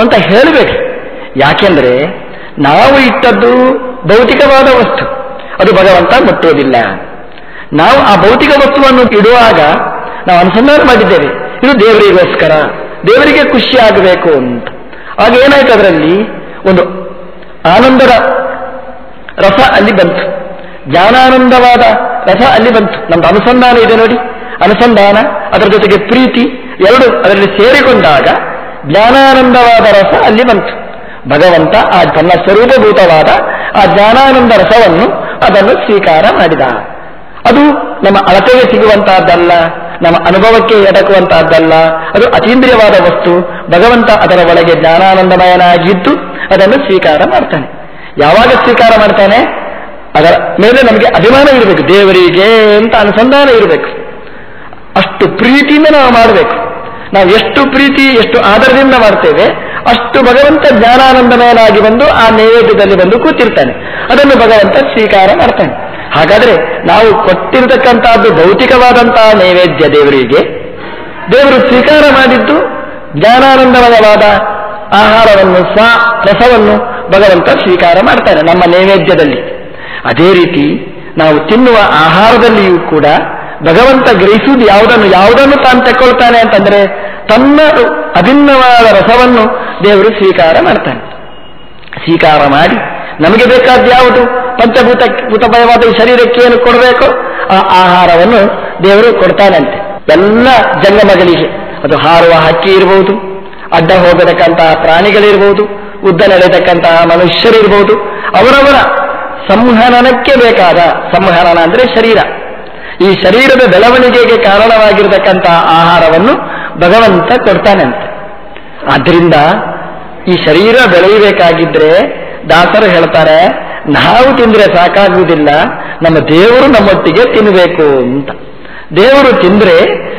ಅಂತ ಹೇಳಬೇಕು. ಯಾಕೆಂದ್ರೆ ನಾವು ಇಟ್ಟದ್ದು ಭೌತಿಕವಾದ ವಸ್ತು. ಅದು ಭಗವಂತ ಮುಟ್ಟುವುದಿಲ್ಲ. ನಾವು ಆ ಭೌತಿಕ ವಸ್ತುವನ್ನು ಇಡುವಾಗ ನಾವು ಅನುಸಂಧಾನ ಮಾಡಿದ್ದೇವೆ. ಇದು ದೇವರಿಗೋಸ್ಕರ. ದೇವರಿಗೆ ಖುಷಿಯಾಗಬೇಕು ಅಂತ. ಆಗ ಏನಾಯ್ತು ಅದರಲ್ಲಿ? ಒಂದು ಆನಂದದ ರಸ ಅಲ್ಲಿ ಬಂತು. ಜ್ಞಾನಾನಂದವಾದ ರಸ ಅಲ್ಲಿ ಬಂತು. ನಮ್ದು ಅನುಸಂಧಾನ ಇದೆ ನೋಡಿ. ಅನುಸಂಧಾನ, ಅದರ ಜೊತೆಗೆ ಪ್ರೀತಿ, ಎರಡು ಅದರಲ್ಲಿ ಸೇರಿಕೊಂಡಾಗ ಜ್ಞಾನಾನಂದವಾದ ರಸ ಅಲ್ಲಿ ಬಂತು. ಭಗವಂತ ಆ ತನ್ನ ಸ್ವರೂಪಭೂತವಾದ ಆ ಜ್ಞಾನಾನಂದ ರಸವನ್ನು ಅದನ್ನು ಸ್ವೀಕಾರ ಮಾಡಿದ. ಅದು ನಮ್ಮ ಅಳತೆಗೆ ಸಿಗುವಂತಹದ್ದಲ್ಲ, ನಮ್ಮ ಅನುಭವಕ್ಕೆ ಎಡಕುವಂತಹದ್ದಲ್ಲ ಅದು ಅತೀಂದ್ರಿಯವಾದ ವಸ್ತು. ಭಗವಂತ ಅದರ ಒಳಗೆ ಜ್ಞಾನಾನಂದಮಯನಾಗಿದ್ದು ಅದನ್ನು ಸ್ವೀಕಾರ ಮಾಡ್ತಾನೆ. ಯಾವಾಗ ಸ್ವೀಕಾರ ಮಾಡ್ತಾನೆ? ಅದರ ಮೇಲೆ ನಮಗೆ ಅಭಿಮಾನ ಇರಬೇಕು. ದೇವರಿಗೆ ಅಂತ ಅನುಸಂಧಾನ ಇರಬೇಕು. ಅಷ್ಟು ಪ್ರೀತಿಯಿಂದ ನಾವು ಮಾಡಬೇಕು. ನಾವು ಎಷ್ಟು ಪ್ರೀತಿ, ಎಷ್ಟು ಆಧಾರದಿಂದ ಮಾಡ್ತೇವೆ ಅಷ್ಟು ಭಗವಂತ ಜ್ಞಾನಾನಂದಮಯನಾಗಿ ಬಂದು ಆ ನೈವೇದ್ಯದಲ್ಲಿ ಬಂದು ಕೂತಿರ್ತಾನೆ. ಅದನ್ನು ಭಗವಂತ ಸ್ವೀಕಾರ ಮಾಡ್ತಾನೆ. ಹಾಗಾದ್ರೆ ನಾವು ಕೊಟ್ಟಿರತಕ್ಕಂತಹದ್ದು ಭೌತಿಕವಾದಂತಹ ನೈವೇದ್ಯ ದೇವರಿಗೆ. ದೇವರು ಸ್ವೀಕಾರ ಮಾಡಿದ್ದು ಜ್ಞಾನಾನಂದಮಯವಾದ ಆಹಾರವನ್ನು ಸ್ವ, ರಸವನ್ನು ಭಗವಂತ ಸ್ವೀಕಾರ ಮಾಡ್ತಾನೆ ನಮ್ಮ ನೈವೇದ್ಯದಲ್ಲಿ. ಅದೇ ರೀತಿ ನಾವು ತಿನ್ನುವ ಆಹಾರದಲ್ಲಿಯೂ ಕೂಡ ಭಗವಂತ ಗ್ರಹಿಸುವುದು ಯಾವುದನ್ನು ಯಾವುದನ್ನು ತಾನು ತಕ್ಕೊಳ್ತಾನೆ ಅಂತಂದ್ರೆ ತನ್ನ ಅಭಿನ್ನವಾದ ರಸವನ್ನು ದೇವರು ಸ್ವೀಕಾರ ಮಾಡ್ತಾನೆ. ಸ್ವೀಕಾರ ಮಾಡಿ, ನಮಗೆ ಬೇಕಾದ ಯಾವುದು? ಪಂಚಭೂತ ಭೂತಮಯವಾದ ಈ ಶರೀರಕ್ಕೆ ಏನು ಕೊಡಬೇಕು? ಆ ಆಹಾರವನ್ನು ದೇವರು ಕೊಡ್ತಾನಂತೆ. ಎಲ್ಲ ಜಂಗಮಗಳಿಗೆ. ಅದು ಹಾರುವ ಹಕ್ಕಿ ಇರಬಹುದು ಅಡ್ಡ ಹೋಗತಕ್ಕಂತಹ ಪ್ರಾಣಿಗಳಿರ್ಬೋದು, ಉದ್ದ ನಡೆಯತಕ್ಕಂತಹ ಮನುಷ್ಯರಿರ್ಬೋದು, ಅವರವರ ಸಂಹನನಕ್ಕೆ ಬೇಕಾದ ಸಂಹನನ ಅಂದ್ರೆ ಶರೀರ. ಈ ಶರೀರದ ಬೆಳವಣಿಗೆಗೆ ಕಾರಣವಾಗಿರತಕ್ಕಂತಹ ಆಹಾರವನ್ನು ಭಗವಂತ ಕೊಡ್ತಾನಂತೆ. ಆದ್ದರಿಂದ ಈ ಶರೀರ ಬೆಳೆಯಬೇಕಾಗಿದ್ರೆ ದಾಸರು ಹೇಳ್ತಾರೆ, ನಾವು ತಿಂದ್ರೆ ಸಾಕಾಗುವುದಿಲ್ಲ, ನಮ್ಮ ದೇವರು ನಮ್ಮೊಟ್ಟಿಗೆ ತಿನ್ನಬೇಕು ಅಂತ. ದೇವರು ತಿಂದ್ರೆ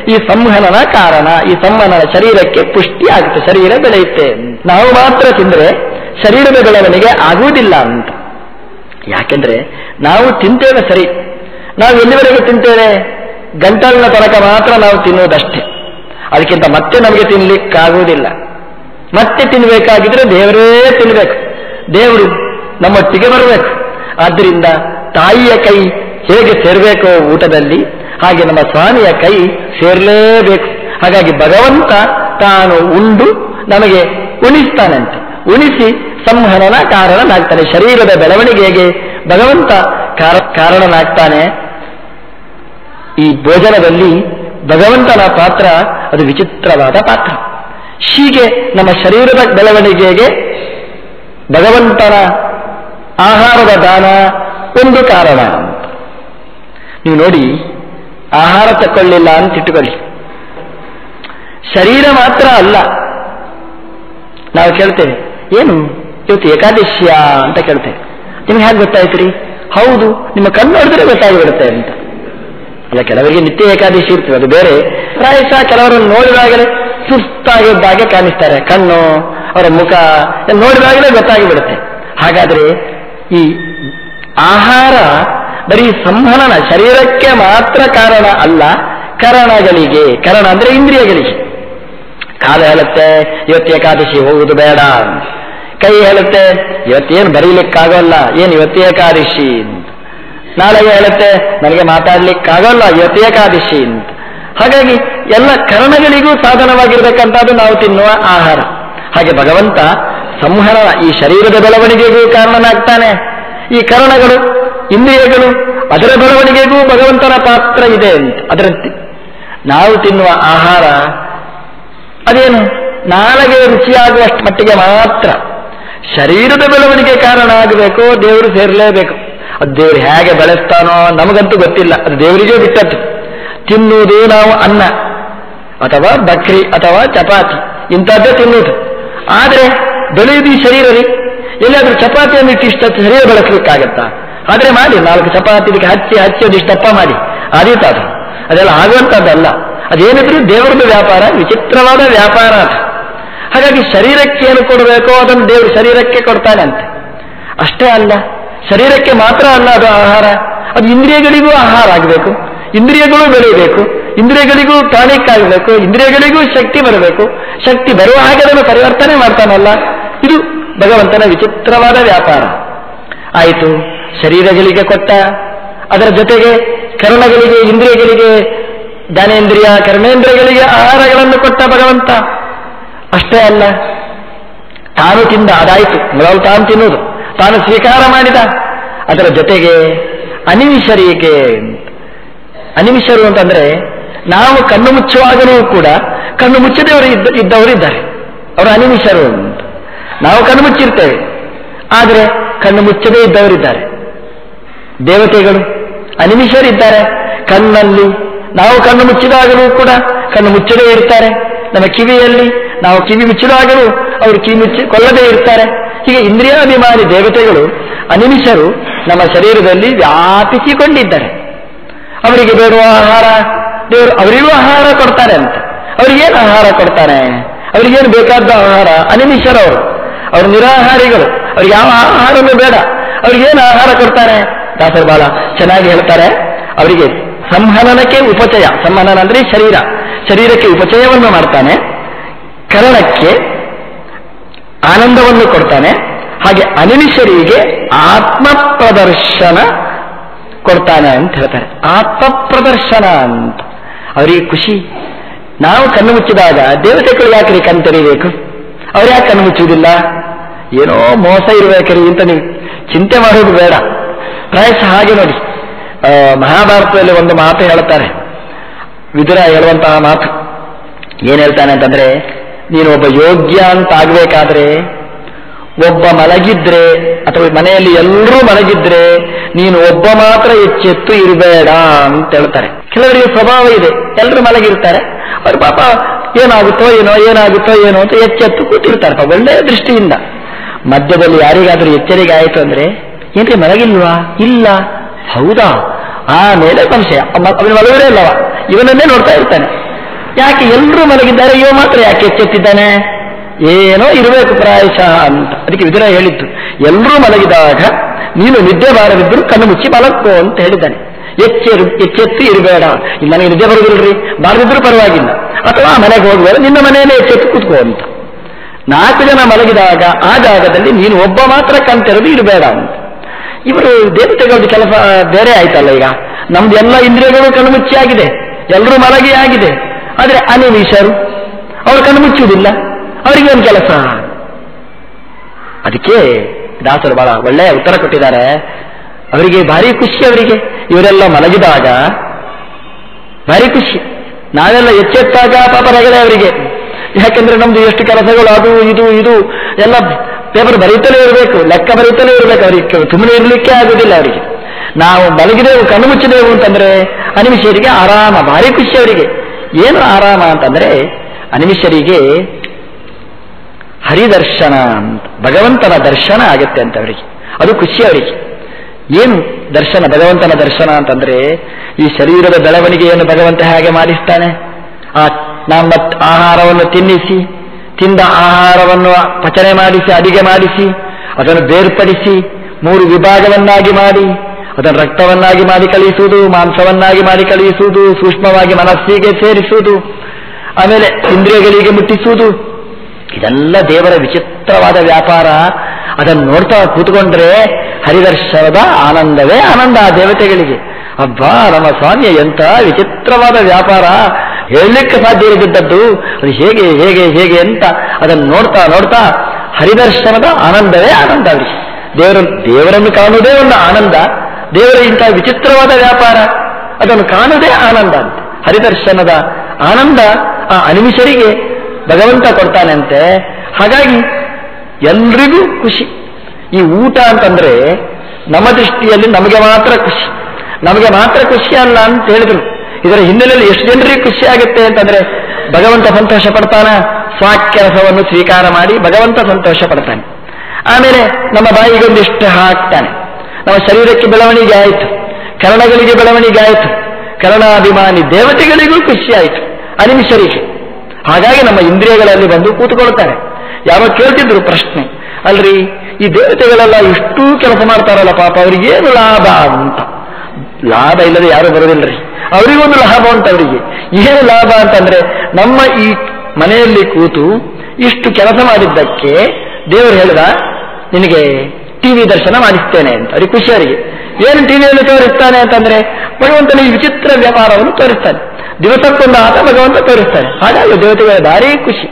ಈ ಸಂಹನನ ಕಾರಣ, ಈ ಸಂವಹನ ಶರೀರಕ್ಕೆ ಪುಷ್ಟಿ ಆಗುತ್ತೆ, ಶರೀರ ಬೆಳೆಯುತ್ತೆ ನಾವು ಮಾತ್ರ ತಿಂದ್ರೆ ಶರೀರದ ಬೆಳವಣಿಗೆ ಆಗುವುದಿಲ್ಲ ಅಂತ. ಯಾಕೆಂದ್ರೆ ನಾವು ತಿಂತೇವೆ ಸರಿ. ನಾವು ಎಲ್ಲಿವರೆಗೆ ತಿಂತೇವೆ? ಗಂಟಲಿನ ತನಕ ಮಾತ್ರ ನಾವು ತಿನ್ನುವುದಷ್ಟೇ. ಅದಕ್ಕಿಂತ ಮತ್ತೆ ನಮಗೆ ತಿನ್ಲಿಕ್ಕಾಗುವುದಿಲ್ಲ. ಮತ್ತೆ ತಿನ್ನಬೇಕಾಗಿದ್ರೆ ದೇವರೇ ತಿನ್ನಬೇಕು ದೇವರು ನಮ್ಮೊಟ್ಟಿಗೆ ಬರಬೇಕು. ಆದ್ದರಿಂದ ತಾಯಿಯ ಕೈ ಹೇಗೆ ಸೇರಬೇಕು ಊಟದಲ್ಲಿ, ಹಾಗೆ ನಮ್ಮ ಸ್ವಾಮಿಯ ಕೈ ಸೇರಲೇಬೇಕು. ಹಾಗಾಗಿ ಭಗವಂತ ತಾನು ಉಂಡು, ನಮಗೆ ಉಣಿಸ್ತಾನಂತೆ. ಉಣಿಸಿ ಸಂಹನನ ಕಾರಣನಾಗ್ತಾನೆ. ಶರೀರದ ಬೆಳವಣಿಗೆಗೆ ಭಗವಂತ ಕಾರಣನಾಗ್ತಾನೆ. ಈ ಭೋಜನದಲ್ಲಿ ಭಗವಂತನ ಪಾತ್ರ ಅದು ವಿಚಿತ್ರವಾದ ಪಾತ್ರ. ಹೀಗೆ ನಮ್ಮ ಶರೀರದ ಬೆಳವಣಿಗೆಗೆ ಭಗವಂತನ ಆಹಾರದ ದಾನ ಒಂದು ಕಾರಣ. ನೀವು ನೋಡಿ, ಆಹಾರ ತಕ್ಕೊಳ್ಳಿಲ್ಲ ಅಂತ ಇಟ್ಟುಕೊಳ್ಳಿ. ಶರೀರ ಮಾತ್ರ ಅಲ್ಲ. ನಾವು ಕೇಳ್ತೇವೆ, ಏನು? ಇವತ್ತು ಏಕಾದಶಿಯ ಅಂತ ಕೇಳ್ತೇವೆ. ನಿಮ್ಗೆ ಹೇಗೆ ಗೊತ್ತಾಯ್ತು ಹೌದು, ನಿಮ್ಮ ಕಣ್ಣು ನೋಡಿದ್ರೆ ಗೊತ್ತಾಗಿಬಿಡುತ್ತೆ ಅಂತ. ಅಲ್ಲ, ಕೆಲವರಿಗೆ ನಿತ್ಯ ಏಕಾದಶಿ ಇರ್ತದೆ, ಅದು ಬೇರೆ. ಪ್ರಾಯಶಃ ಕೆಲವರನ್ನು ನೋಡಿದಾಗಲೇ ಸುಸ್ತಾಗಿದ್ದಾಗೆ ಕಾಣಿಸ್ತಾರೆ. ಕಣ್ಣು, ಅವರ ಮುಖ ನೋಡಿದಾಗಲೇ ಗೊತ್ತಾಗಿಬಿಡುತ್ತೆ. ಹಾಗಾದ್ರೆ ಈ ಆಹಾರ ಬರೀ ಸಂಹನನ, ಶರೀರಕ್ಕೆ ಮಾತ್ರ ಕಾರಣ ಅಲ್ಲ, ಕರಣಗಳಿಗೆ, ಕರಣ ಅಂದ್ರೆ ಇಂದ್ರಿಯಗಳಿಗೆ. ಕಾಲು ಹೇಳುತ್ತೆ, ಇವತ್ತು ಏಕಾದಶಿ, ಹೋಗುವುದು ಬೇಡ. ಕೈ ಹೇಳುತ್ತೆ ಇವತ್ತೇನು ಬರೀಲಿಕ್ಕಾಗಲ್ಲ, ಏನು ಇವತ್ತು ಏಕಾದಶಿ? ನಾಳೆಗೆ ಹೇಳುತ್ತೆ, ನನಗೆ ಮಾತಾಡ್ಲಿಕ್ಕಾಗಲ್ಲ, ಇವತ್ತು ಏಕಾದಶಿ? ಅಂತ ಹಾಗಾಗಿ ಎಲ್ಲ ಕರಣಗಳಿಗೂ ಸಾಧನವಾಗಿರತಕ್ಕಂಥದ್ದು ನಾವು ತಿನ್ನುವ ಆಹಾರ. ಹಾಗೆ ಭಗವಂತ ಸಂಹರ ಈ ಶರೀರದ ಬೆಳವಣಿಗೆಗೂ ಕಾರಣನಾಗ್ತಾನೆ. ಈ ಕರಣಗಳು, ಇಂದ್ರಿಯಗಳು, ಅದರ ಬೆಳವಣಿಗೆಗೂ ಭಗವಂತನ ಪಾತ್ರ ಇದೆ ಅಂತ. ಅದರಂತೆ ನಾವು ತಿನ್ನುವ ಆಹಾರ ಅದೇನು? ನಾಲಗೆ ರುಚಿಯಾಗುವಷ್ಟು ಮಟ್ಟಿಗೆ ಮಾತ್ರ ಶರೀರದ ಬೆಳವಣಿಗೆ ಕಾರಣ ಆಗಬೇಕು ದೇವರು ಸೇರಲೇಬೇಕು. ಅದು ದೇವರು ಹೇಗೆ ಬೆಳೆಸ್ತಾನೋ ನಮಗಂತೂ ಗೊತ್ತಿಲ್ಲ. ಅದು ದೇವರಿಗೆ ಬಿಟ್ಟದ್ದು. ತಿನ್ನುವುದು ನಾವು ಅನ್ನ, ಅಥವಾ ಬಕ್ರಿ, ಅಥವಾ ಚಪಾತಿ, ಇಂಥದ್ದೇ ತಿನ್ನುವುದು. ಆದರೆ, ಬೆಳೆಯುವುದು ಈ ಶರೀರವೇ? ಎಲ್ಲಾದರೂ ಚಪಾತಿಯನ್ನು ಇಟ್ಟಿಷ್ಟು ಶರೀರ ಬೆಳೆಸಲಿಕ್ಕಾಗತ್ತಾ? ಆದರೆ ಮಾಡಿ, ನಾಲ್ಕು ಚಪಾತಿ, ಇದಕ್ಕೆ ಹಚ್ಚಿ ಹಚ್ಚಿ ಒಂದಿಷ್ಟು ದಪ್ಪ ಮಾಡಿ. ಅದೀತ ಅದು. ಅದೆಲ್ಲ ಆಗುವಂಥದ್ದಲ್ಲ. ಅದೇನಿದ್ರು ದೇವರದ ವ್ಯಾಪಾರ, ವಿಚಿತ್ರವಾದ ವ್ಯಾಪಾರ ಅದು. ಹಾಗಾಗಿ ಶರೀರಕ್ಕೆ ಏನು ಕೊಡಬೇಕೋ ಅದನ್ನು ದೇವರು ಶರೀರಕ್ಕೆ ಕೊಡ್ತಾನೆ ಅಂತೆ ಅಷ್ಟೇ ಅಲ್ಲ, ಶರೀರಕ್ಕೆ ಮಾತ್ರ ಅಲ್ಲ ಅದು ಆಹಾರ. ಅದು ಇಂದ್ರಿಯಗಳಿಗೂ ಆಹಾರ ಆಗಬೇಕು. ಇಂದ್ರಿಯಗಳು ಬೆಳೆಯಬೇಕು. ಇಂದ್ರಿಯಗಳಿಗೂ ಟಾನಿಕ್ ಆಗಬೇಕು. ಇಂದ್ರಿಯಗಳಿಗೂ ಶಕ್ತಿ ಬರಬೇಕು. ಶಕ್ತಿ ಬರುವ ಹಾಗೆ ಅದನ್ನು ಪರಿವರ್ತನೆ ಮಾಡ್ತಾನಲ್ಲ. ಇದು ಭಗವಂತನ ವಿಚಿತ್ರವಾದ ವ್ಯಾಪಾರ. ಆಯಿತು. ಶರೀರಗಳಿಗೆ ಕೊಟ್ಟ, ಅದರ ಜೊತೆಗೆ ಕರ್ಣಗಳಿಗೆ, ಇಂದ್ರಿಯಗಳಿಗೆ, ಜ್ಞಾನೇಂದ್ರಿಯ ಕರ್ಮೇಂದ್ರಿಯಗಳಿಗೆ ಆಹಾರಗಳನ್ನು ಕೊಟ್ಟ ಭಗವಂತ. ಅಷ್ಟೇ ಅಲ್ಲ, ತಾನು ತಿಂದ, ಅದಾಯಿತು. ಮೊದಲು ತಾನು ತಿನ್ನುವುದು. ತಾನು ಸ್ವೀಕಾರ ಮಾಡಿದ. ಅದರ ಜೊತೆಗೆ ಅನಿಮಿಷರಿಗೆ ಅನಿಮಿಷರು ಅಂತಂದ್ರೆ ನಾವು ಕಣ್ಣು ಮುಚ್ಚುವಾಗಲೂ ಕೂಡ ಕಣ್ಣು ಮುಚ್ಚದವರು ಇದ್ದ ಇದ್ದವರು ಇದ್ದಾರೆ ಅವರು ಅನಿಮಿಷರು ಅಂತ. ನಾವು ಕಣ್ಣು ಮುಚ್ಚಿರ್ತೇವೆ. ಆದರೆ ಕಣ್ಣು ಮುಚ್ಚದೇ ಇದ್ದವರಿದ್ದಾರೆ. ದೇವತೆಗಳು ಅನಿಮಿಷರಿದ್ದಾರೆ. ಕಣ್ಣಲ್ಲಿ ನಾವು ಕಣ್ಣು ಮುಚ್ಚಿದಾಗಲೂ ಕೂಡ ಕಣ್ಣು ಮುಚ್ಚದೇ ಇರ್ತಾರೆ. ನಮ್ಮ ಕಿವಿಯಲ್ಲಿ ನಾವು ಕಿವಿ ಮುಚ್ಚಿದಾಗಲೂ ಅವರು ಕಿವಿ ಮುಚ್ಚಿ ಕೊಲ್ಲದೇ ಇರ್ತಾರೆ. ಹೀಗೆ ಇಂದ್ರಿಯಾಭಿಮಾನಿ ದೇವತೆಗಳು ಅನಿಮಿಷರು ನಮ್ಮ ಶರೀರದಲ್ಲಿ ವ್ಯಾಪಿಸಿಕೊಂಡಿದ್ದಾರೆ. ಅವರಿಗೆ ಬೇಡುವ ಆಹಾರ, ದೇವರು ಅವರಿಗೂ ಆಹಾರ ಕೊಡ್ತಾರೆ ಅಂತ. ಅವ್ರಿಗೇನು ಆಹಾರ ಕೊಡ್ತಾನೆ? ಅವ್ರಿಗೇನು ಬೇಕಾದ ಆಹಾರ? ಅನಿಮಿಷರವರು. ಅವರು ನಿರಾಹಾರಿಗಳು. ಅವ್ರಿಗೆ ಯಾವ ಆಹಾರನೂ ಬೇಡ. ಅವ್ರಿಗೇನು ಆಹಾರ ಕೊಡ್ತಾರೆ ದಾಸರು ಬಾಲ ಚೆನ್ನಾಗಿ ಹೇಳ್ತಾರೆ. ಅವರಿಗೆ ಸಂಹನನಕ್ಕೆ ಉಪಚಯ. ಸಂಹನನ ಅಂದ್ರೆ ಶರೀರ. ಶರೀರಕ್ಕೆ ಉಪಚಯವನ್ನು ಮಾಡ್ತಾನೆ. ಕರಣಕ್ಕೆ ಆನಂದವನ್ನು ಕೊಡ್ತಾನೆ. ಹಾಗೆ ಅನಿಮಿಷರಿಗೆ ಆತ್ಮ ಪ್ರದರ್ಶನ ಕೊಡ್ತಾನೆ ಅಂತ ಹೇಳ್ತಾರೆ. ಆತ್ಮ ಪ್ರದರ್ಶನ ಅಂತ. ಅವರಿಗೆ ಖುಷಿ. ನಾವು ಕಣ್ಣು ಮುಚ್ಚಿದಾಗ, ದೇವತೆಗಳು ಯಾಕ್ರಿ ಕಣ್ ತೆರೀಬೇಕು? ಅವ್ರು ಯಾಕೆ ಕಣ್ಣು ಮುಚ್ಚುವುದಿಲ್ಲ? ಏನೋ ಮೋಸ ಇರಬೇಕ್ರಿ ಅಂತ ನೀವು ಚಿಂತೆ ಮಾಡೋದು ಬೇಡ. ಪ್ರಾಯಶಃ ಹಾಗೆ ನೋಡಿ. ಮಹಾಭಾರತದಲ್ಲಿ ಒಂದು ಮಾತು ಹೇಳ್ತಾರೆ. ವಿದುರ ಹೇಳುವಂತಹ ಮಾತು. ಏನ್ ಹೇಳ್ತಾನೆ ಅಂತಂದ್ರೆ, ನೀನು ಒಬ್ಬ ಯೋಗ್ಯ ಅಂತ ಆಗ್ಬೇಕಾದ್ರೆ ಒಬ್ಬ ಮಲಗಿದ್ರೆ ಅಥವಾ ಮನೆಯಲ್ಲಿ ಎಲ್ಲರೂ ಮಲಗಿದ್ರೆ, ನೀನು ಒಬ್ಬ ಮಾತ್ರ ಎಚ್ಚೆತ್ತು ಇರಬೇಡ ಅಂತ ಹೇಳ್ತಾರೆ. ಕೆಲವರಿಗೆ ಸ್ವಭಾವ ಇದೆ. ಎಲ್ಲರೂ ಮಲಗಿರ್ತಾರೆ. ಅವ್ರ ಪಾಪ ಏನಾಗುತ್ತೋ ಏನೋ ಏನಾಗುತ್ತೋ ಏನೋ ಅಂತ ಎಚ್ಚೆತ್ತು ಕೂತಿರ್ತಾರೆ. ಒಳ್ಳೆಯ ದೃಷ್ಟಿಯಿಂದ. ಮಧ್ಯದಲ್ಲಿ ಯಾರಿಗಾದ್ರೂ ಎಚ್ಚರಿಕೆ ಆಯಿತು ಅಂದ್ರೆ, ಏನ್ರಿ ಮಲಗಿಲ್ವಾ? ಇಲ್ಲ. ಹೌದಾ? ಆಮೇಲೆ ಸಂಶಯ ಅವನು ಮಲಗರೇ ಇಲ್ಲವ ಇವನನ್ನೇ ನೋಡ್ತಾ ಇರ್ತಾನೆ. ಯಾಕೆ ಎಲ್ಲರೂ ಮಲಗಿದ್ದಾರೆ? ಇವ ಮಾತ್ರ ಯಾಕೆ ಎಚ್ಚೆತ್ತಿದ್ದಾನೆ? ಏನೋ ಇರಬೇಕು ಪ್ರಾಯಶಃ ಅಂತ. ಅದಕ್ಕೆ ವಿದುರ ಹೇಳಿದ್ದು ಎಲ್ಲರೂ ಮಲಗಿದಾಗ ನೀನು ನಿದ್ದೆ ಬಾರದಿದ್ದರೂ ಕಣ್ಣು ಮುಚ್ಚಿ ಬಲಕ್ಕು ಅಂತ ಹೇಳಿದ್ದಾನೆ. ಎಚ್ಚೆರು, ಎಚ್ಚೆತ್ತು ಇರಬೇಡ. ಇಲ್ಲ ನನಗೆ ನಿದ್ದೆ ಬರುವುದಿಲ್ಲರಿ ಬಾರದಿದ್ರು ಪರವಾಗಿಲ್ಲ. ಅಥವಾ ಮನೆಗೆ ಹೋಗುವಾಗ ನಿನ್ನ ಮನೆಯಲ್ಲೇ ಎಚ್ಚೆತ್ತು ಕೂತ್ಕೋ ಅಂತ. ನಾಲ್ಕು ಜನ ಮಲಗಿದಾಗ ಆ ಜಾಗದಲ್ಲಿ ನೀನು ಒಬ್ಬ ಮಾತ್ರ ಕಣ್ತೆರೆದು ಇರಬೇಡ ಅಂತ. ಇವರು ದೇವತೆಗಳದ್ದು ಕೆಲಸ, ಬೇರೆ ಆಯ್ತಲ್ಲ ಈಗ. ನಮ್ದು ಎಲ್ಲ ಇಂದ್ರಿಯಗಳು ಆಗಿದೆ ಎಲ್ಲರೂ ಮಲಗಿ ಆಗಿದೆ ಆದರೆ ಅನಿಮಿಷರು, ಅವರು ಕಣ್ಣು ಮುಚ್ಚುವುದಿಲ್ಲ. ಅವರಿಗೇನು ಕೆಲಸ. ಅದಕ್ಕೆ ದಾಸರು ಬಹಳ ಒಳ್ಳೆಯ ಉತ್ತರ ಕೊಟ್ಟಿದ್ದಾರೆ. ಅವರಿಗೆ ಭಾರಿ ಖುಷಿ ಅವರಿಗೆ. ಇವರೆಲ್ಲ ಮಲಗಿದಾಗ ಭಾರಿ ಖುಷಿ. ನಾವೆಲ್ಲ ಎಚ್ಚೆತ್ತಾಗ ಪಾಪ ಅವರಿಗೆ. ಯಾಕೆಂದ್ರೆ ನಮ್ದು ಎಷ್ಟು ಕೆಲಸಗಳು ಅದು, ಇದು ಇದು, ಎಲ್ಲ ಪೇಪರ್ ಬರೀತಲೇ ಇರಬೇಕು, ಲೆಕ್ಕ ಬರೀತಲೇ ಇರಬೇಕು, ಅವರಿಗೆ ಸುಮ್ಮನೆ ಇರಲಿಕ್ಕೆ ಆಗುದಿಲ್ಲ ಅವರಿಗೆ. ನಾವು ಮಲಗಿದೆವು, ಕಣ್ಣು ಮುಚ್ಚಿದೆವು ಅಂತಂದ್ರೆ ಅನಿಮಿಷರಿಗೆ ಆರಾಮ, ಭಾರಿ ಖುಷಿ ಅವರಿಗೆ. ಏನು ಆರಾಮ ಅಂತಂದ್ರೆ ಅನಿಮಿಷರಿಗೆ ಹರಿದರ್ಶನ ಅಂತ. ಭಗವಂತನ ದರ್ಶನ ಆಗುತ್ತೆ ಅಂತ ಅವರಿಗೆ. ಅದು ಖುಷಿ ಅವರಿಗೆ. ಏನು ದರ್ಶನ, ಭಗವಂತನ ದರ್ಶನ ಅಂತಂದ್ರೆ ಈ ಶರೀರದ ಬೆಳವಣಿಗೆಯನ್ನು ಭಗವಂತ ಹೇಗೆ ಮಾಡಿಸ್ತಾನೆ? ಆ ನಮ್ಮ ಆಹಾರವನ್ನು ತಿನ್ನಿಸಿ, ತಿಂದ ಆಹಾರವನ್ನು ಪಚನೆ ಮಾಡಿಸಿ, ಅಡಿಗೆ ಮಾಡಿಸಿ, ಅದನ್ನು ಬೇರ್ಪಡಿಸಿ, ಮೂರು ವಿಭಾಗವನ್ನಾಗಿ ಮಾಡಿ, ಅದನ್ನು ರಕ್ತವನ್ನಾಗಿ ಮಾಡಿ ಕಳಿಸುವುದು ಮಾಂಸವನ್ನಾಗಿ ಮಾಡಿ ಕಳುಹಿಸುವುದು, ಸೂಕ್ಷ್ಮವಾಗಿ ಮನಸ್ಸಿಗೆ ಸೇರಿಸುವುದು, ಆಮೇಲೆ ಇಂದ್ರಿಯಗಳಿಗೆ ಮುಟ್ಟಿಸುವುದು ಇದೆಲ್ಲ ದೇವರ ವಿಚಿತ್ರವಾದ ವ್ಯಾಪಾರ. ಅದನ್ನು ನೋಡ್ತಾ ಕೂತ್ಕೊಂಡ್ರೆ ಹರಿದರ್ಶನದ ಆನಂದವೇ ಆನಂದ ಆ ದೇವತೆಗಳಿಗೆ. ಅಬ್ಬಾ ನಮ್ಮ ಸ್ವಾಮಿಯ ಎಂಥ ವಿಚಿತ್ರವಾದ ವ್ಯಾಪಾರ. ಹೇಳಲಿಕ್ಕೆ ಸಾಧ್ಯ ಇರದಿದ್ದದ್ದು ಅದು ಹೇಗೆ ಹೇಗೆ ಹೇಗೆ ಅಂತ ಅದನ್ನು ನೋಡ್ತಾ ನೋಡ್ತಾ ಹರಿದರ್ಶನದ ಆನಂದವೇ ಆನಂದ ಅವರಿಗೆ ದೇವರ, ದೇವರನ್ನು ಕಾಣುವುದೇ ಒಂದು ಆನಂದ. ದೇವರ ಇಂಥ ವಿಚಿತ್ರವಾದ ವ್ಯಾಪಾರ. ಅದನ್ನು ಕಾಣುವುದೇ ಆನಂದ ಅಂತ. ಹರಿದರ್ಶನದ ಆನಂದ ಆ ಅನಿಮಿಷರಿಗೆ ಭಗವಂತ ಕೊಡ್ತಾನಂತೆ. ಹಾಗಾಗಿ ಎಲ್ರಿಗೂ ಖುಷಿ. ಈ ಊಟ ಅಂತಂದ್ರೆ ನಮ್ಮ ದೃಷ್ಟಿಯಲ್ಲಿ ನಮಗೆ ಮಾತ್ರ ಖುಷಿ. ನಮಗೆ ಮಾತ್ರ ಖುಷಿ ಅಲ್ಲ ಅಂತ ಹೇಳಿದ್ರು. ಇದರ ಹಿನ್ನೆಲೆಯಲ್ಲಿ ಎಷ್ಟು ಜನರಿಗೆ ಖುಷಿ ಆಗುತ್ತೆ ಅಂತಂದ್ರೆ ಭಗವಂತ ಸಂತೋಷ ಪಡ್ತಾನ ಸ್ವಾಕ್ಯರಸವನ್ನು ಸ್ವೀಕಾರ ಮಾಡಿ ಭಗವಂತ ಸಂತೋಷ ಪಡ್ತಾನೆ. ಆಮೇಲೆ ನಮ್ಮ ಬಾಯಿಗೊಂದಿಷ್ಟು ಹಾಕ್ತಾನೆ. ನಮ್ಮ ಶರೀರಕ್ಕೆ ಬೆಳವಣಿಗೆ ಆಯಿತು. ಕರ್ಣಗಳಿಗೆ ಬೆಳವಣಿಗೆ ಆಯಿತು. ಕರ್ಣಾಭಿಮಾನಿ ದೇವತೆಗಳಿಗೂ ಖುಷಿ ಆಯಿತು. ಅನಿಮಿಷರಿಗೆ. ಹಾಗಾಗಿ ನಮ್ಮ ಇಂದ್ರಿಯಗಳಲ್ಲಿ ಬಂದು ಕೂತ್ಕೊಳ್ತಾರೆ ಯಾರೋ ಕೇಳ್ತಿದ್ರು ಪ್ರಶ್ನೆ. ಅಲ್ರಿ, ಈ ದೇವತೆಗಳೆಲ್ಲ ಇಷ್ಟು ಕೆಲಸ ಮಾಡ್ತಾರಲ್ಲ ಪಾಪ ಅವ್ರಿಗೇನು ಲಾಭ ಅಂತ. ಲಾಭ ಇಲ್ಲದೆ ಯಾರು ಬರೋದಿಲ್ಲರಿ ಅವರಿಗೊಂದು ಲಾಭ ಅಂತ ಅವರಿಗೆ. ಏನು ಲಾಭ ಅಂತಂದ್ರೆ, ನಮ್ಮ ಈ ಮನೆಯಲ್ಲಿ ಕೂತು ಇಷ್ಟು ಕೆಲಸ ಮಾಡಿದ್ದಕ್ಕೆ ದೇವರು ಹೇಳಿದ, ನಿನಗೆ ಟಿವಿ ದರ್ಶನ ಮಾಡಿಸ್ತೇನೆ ಅಂತ. ಅವ್ರಿಗೆ ಖುಷಿ ಅವರಿಗೆ ಏನು ಟಿವಿಯಲ್ಲಿ ತೋರಿಸ್ತಾನೆ ಅಂತಂದ್ರೆ, ಭಗವಂತನ ಈ ವಿಚಿತ್ರ ವ್ಯವಹಾರವನ್ನು ತೋರಿಸ್ತಾನೆ. ದಿವಸಕ್ಕೊಂದು ಆಟ ಭಗವಂತ ತೋರಿಸ್ತಾನೆ. ಹಾಗಾಗಿ ದೇವತೆಗಳ ಭಾರಿ ಖುಷಿ.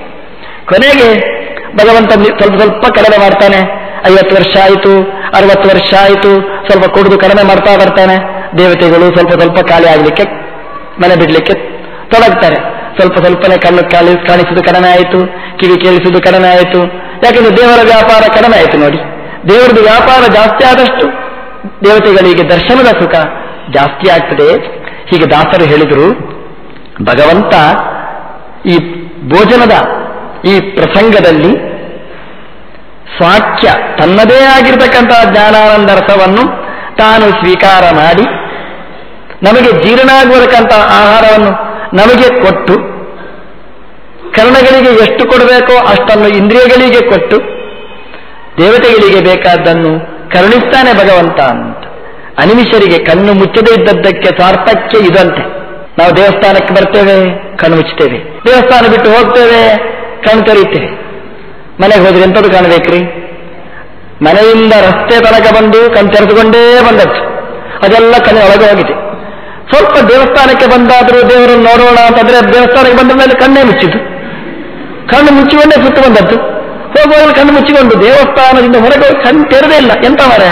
ಕೊನೆಗೆ ಭಗವಂತ ಸ್ವಲ್ಪ ಸ್ವಲ್ಪ ಕಡಿಮೆ ಮಾಡ್ತಾನೆ. ಐವತ್ತು ವರ್ಷ ಆಯಿತು, ಅರವತ್ತು ವರ್ಷ ಆಯಿತು, ಸ್ವಲ್ಪ ಕುಡಿದು ಕಡಿಮೆ ಮಾಡ್ತಾ ಬರ್ತಾನೆ. ದೇವತೆಗಳು ಸ್ವಲ್ಪ ಸ್ವಲ್ಪ ಖಾಲಿ ಆಗಲಿಕ್ಕೆ, ಮನೆ ಬಿಡಲಿಕ್ಕೆ ತೊಡಗ್ತಾರೆ. ಸ್ವಲ್ಪ ಸ್ವಲ್ಪನೇ ಕಣ್ಣು ಕಾಲಿ ಕಾಣಿಸುವುದು ಕಡಿಮೆ ಆಯಿತು, ಕಿವಿ ಕೇಳಿಸುವುದು ಕಡಿಮೆ ಆಯಿತು. ಯಾಕಂದ್ರೆ ದೇವರ ವ್ಯಾಪಾರ ಕಡಿಮೆ ಆಯಿತು ನೋಡಿ. ದೇವರದ್ದು ವ್ಯಾಪಾರ ಜಾಸ್ತಿ ಆದಷ್ಟು ದೇವತೆಗಳಿಗೆ ದರ್ಶನದ ಸುಖ ಜಾಸ್ತಿ ಆಗ್ತದೆ. ಹೀಗೆ ದಾಸರು ಹೇಳಿದರು ಭಗವಂತ ಈ ಭೋಜನದ ಈ ಪ್ರಸಂಗದಲ್ಲಿ ಸ್ವಾಖ್ಯ ತನ್ನದೇ ಆಗಿರತಕ್ಕಂತಹ ಜ್ಞಾನಾನಂದ ರಸವನ್ನು ತಾನು ಸ್ವೀಕಾರ ಮಾಡಿ ನಮಗೆ ಜೀರ್ಣಾಗುವುದಕ್ಕಂತಹ ಆಹಾರವನ್ನು ನಮಗೆ ಕೊಟ್ಟು ಕರ್ಣಗಳಿಗೆ ಎಷ್ಟು ಕೊಡಬೇಕೋ ಅಷ್ಟನ್ನು ಇಂದ್ರಿಯಗಳಿಗೆ ಕೊಟ್ಟು ದೇವತೆಗಳಿಗೆ ಬೇಕಾದ್ದನ್ನು ಕರುಣಿಸ್ತಾನೆ ಭಗವಂತ ಅಂತ. ಅನಿಮಿಷರಿಗೆ ಕಣ್ಣು ಮುಚ್ಚದೇ ಇದ್ದದ್ದಕ್ಕೆ ಸಾರ್ಥಕ್ಯ ಇದಂತೆ. ನಾವು ದೇವಸ್ಥಾನಕ್ಕೆ ಬರ್ತೇವೆ, ಕಣ್ಣು ಮುಚ್ಚುತ್ತೇವೆ. ದೇವಸ್ಥಾನ ಬಿಟ್ಟು ಹೋಗ್ತೇವೆ, ಕಣ್ಣು ತೆರೀತೇವೆ ಮನೆಗೆ ಹೋದ್ರೆ ಎಂಥದ್ದು ಕಾಣಬೇಕ್ರಿ? ಮನೆಯಿಂದ ರಸ್ತೆ ತನಕ ಬಂದು ಕಣ್ ತೆರೆದುಕೊಂಡೇ ಬಂದದ್ದು. ಅದೆಲ್ಲ ಕಣ್ಣು ಒಳಗೆ ಹೋಗಿದೆ. ಸ್ವಲ್ಪ ದೇವಸ್ಥಾನಕ್ಕೆ ಬಂದಾದರೂ ದೇವರನ್ನು ನೋಡೋಣ ಅಂತಂದ್ರೆ ದೇವಸ್ಥಾನಕ್ಕೆ ಬಂದ ಮೇಲೆ ಕಣ್ಣೇ ಮುಚ್ಚಿದ್ದು. ಕಣ್ಣು ಮುಚ್ಚಿಕೊಂಡೇ ಸುತ್ತು ಬಂದದ್ದು. ಹೋಗುವಾಗ ಕಣ್ಣು ಮುಚ್ಚಿಕೊಂಡು ದೇವಸ್ಥಾನದಿಂದ ಹೊರಗೆ ಕಣ್ ತೆರೆದೇ ಇಲ್ಲ. ಎಂತ ಮರ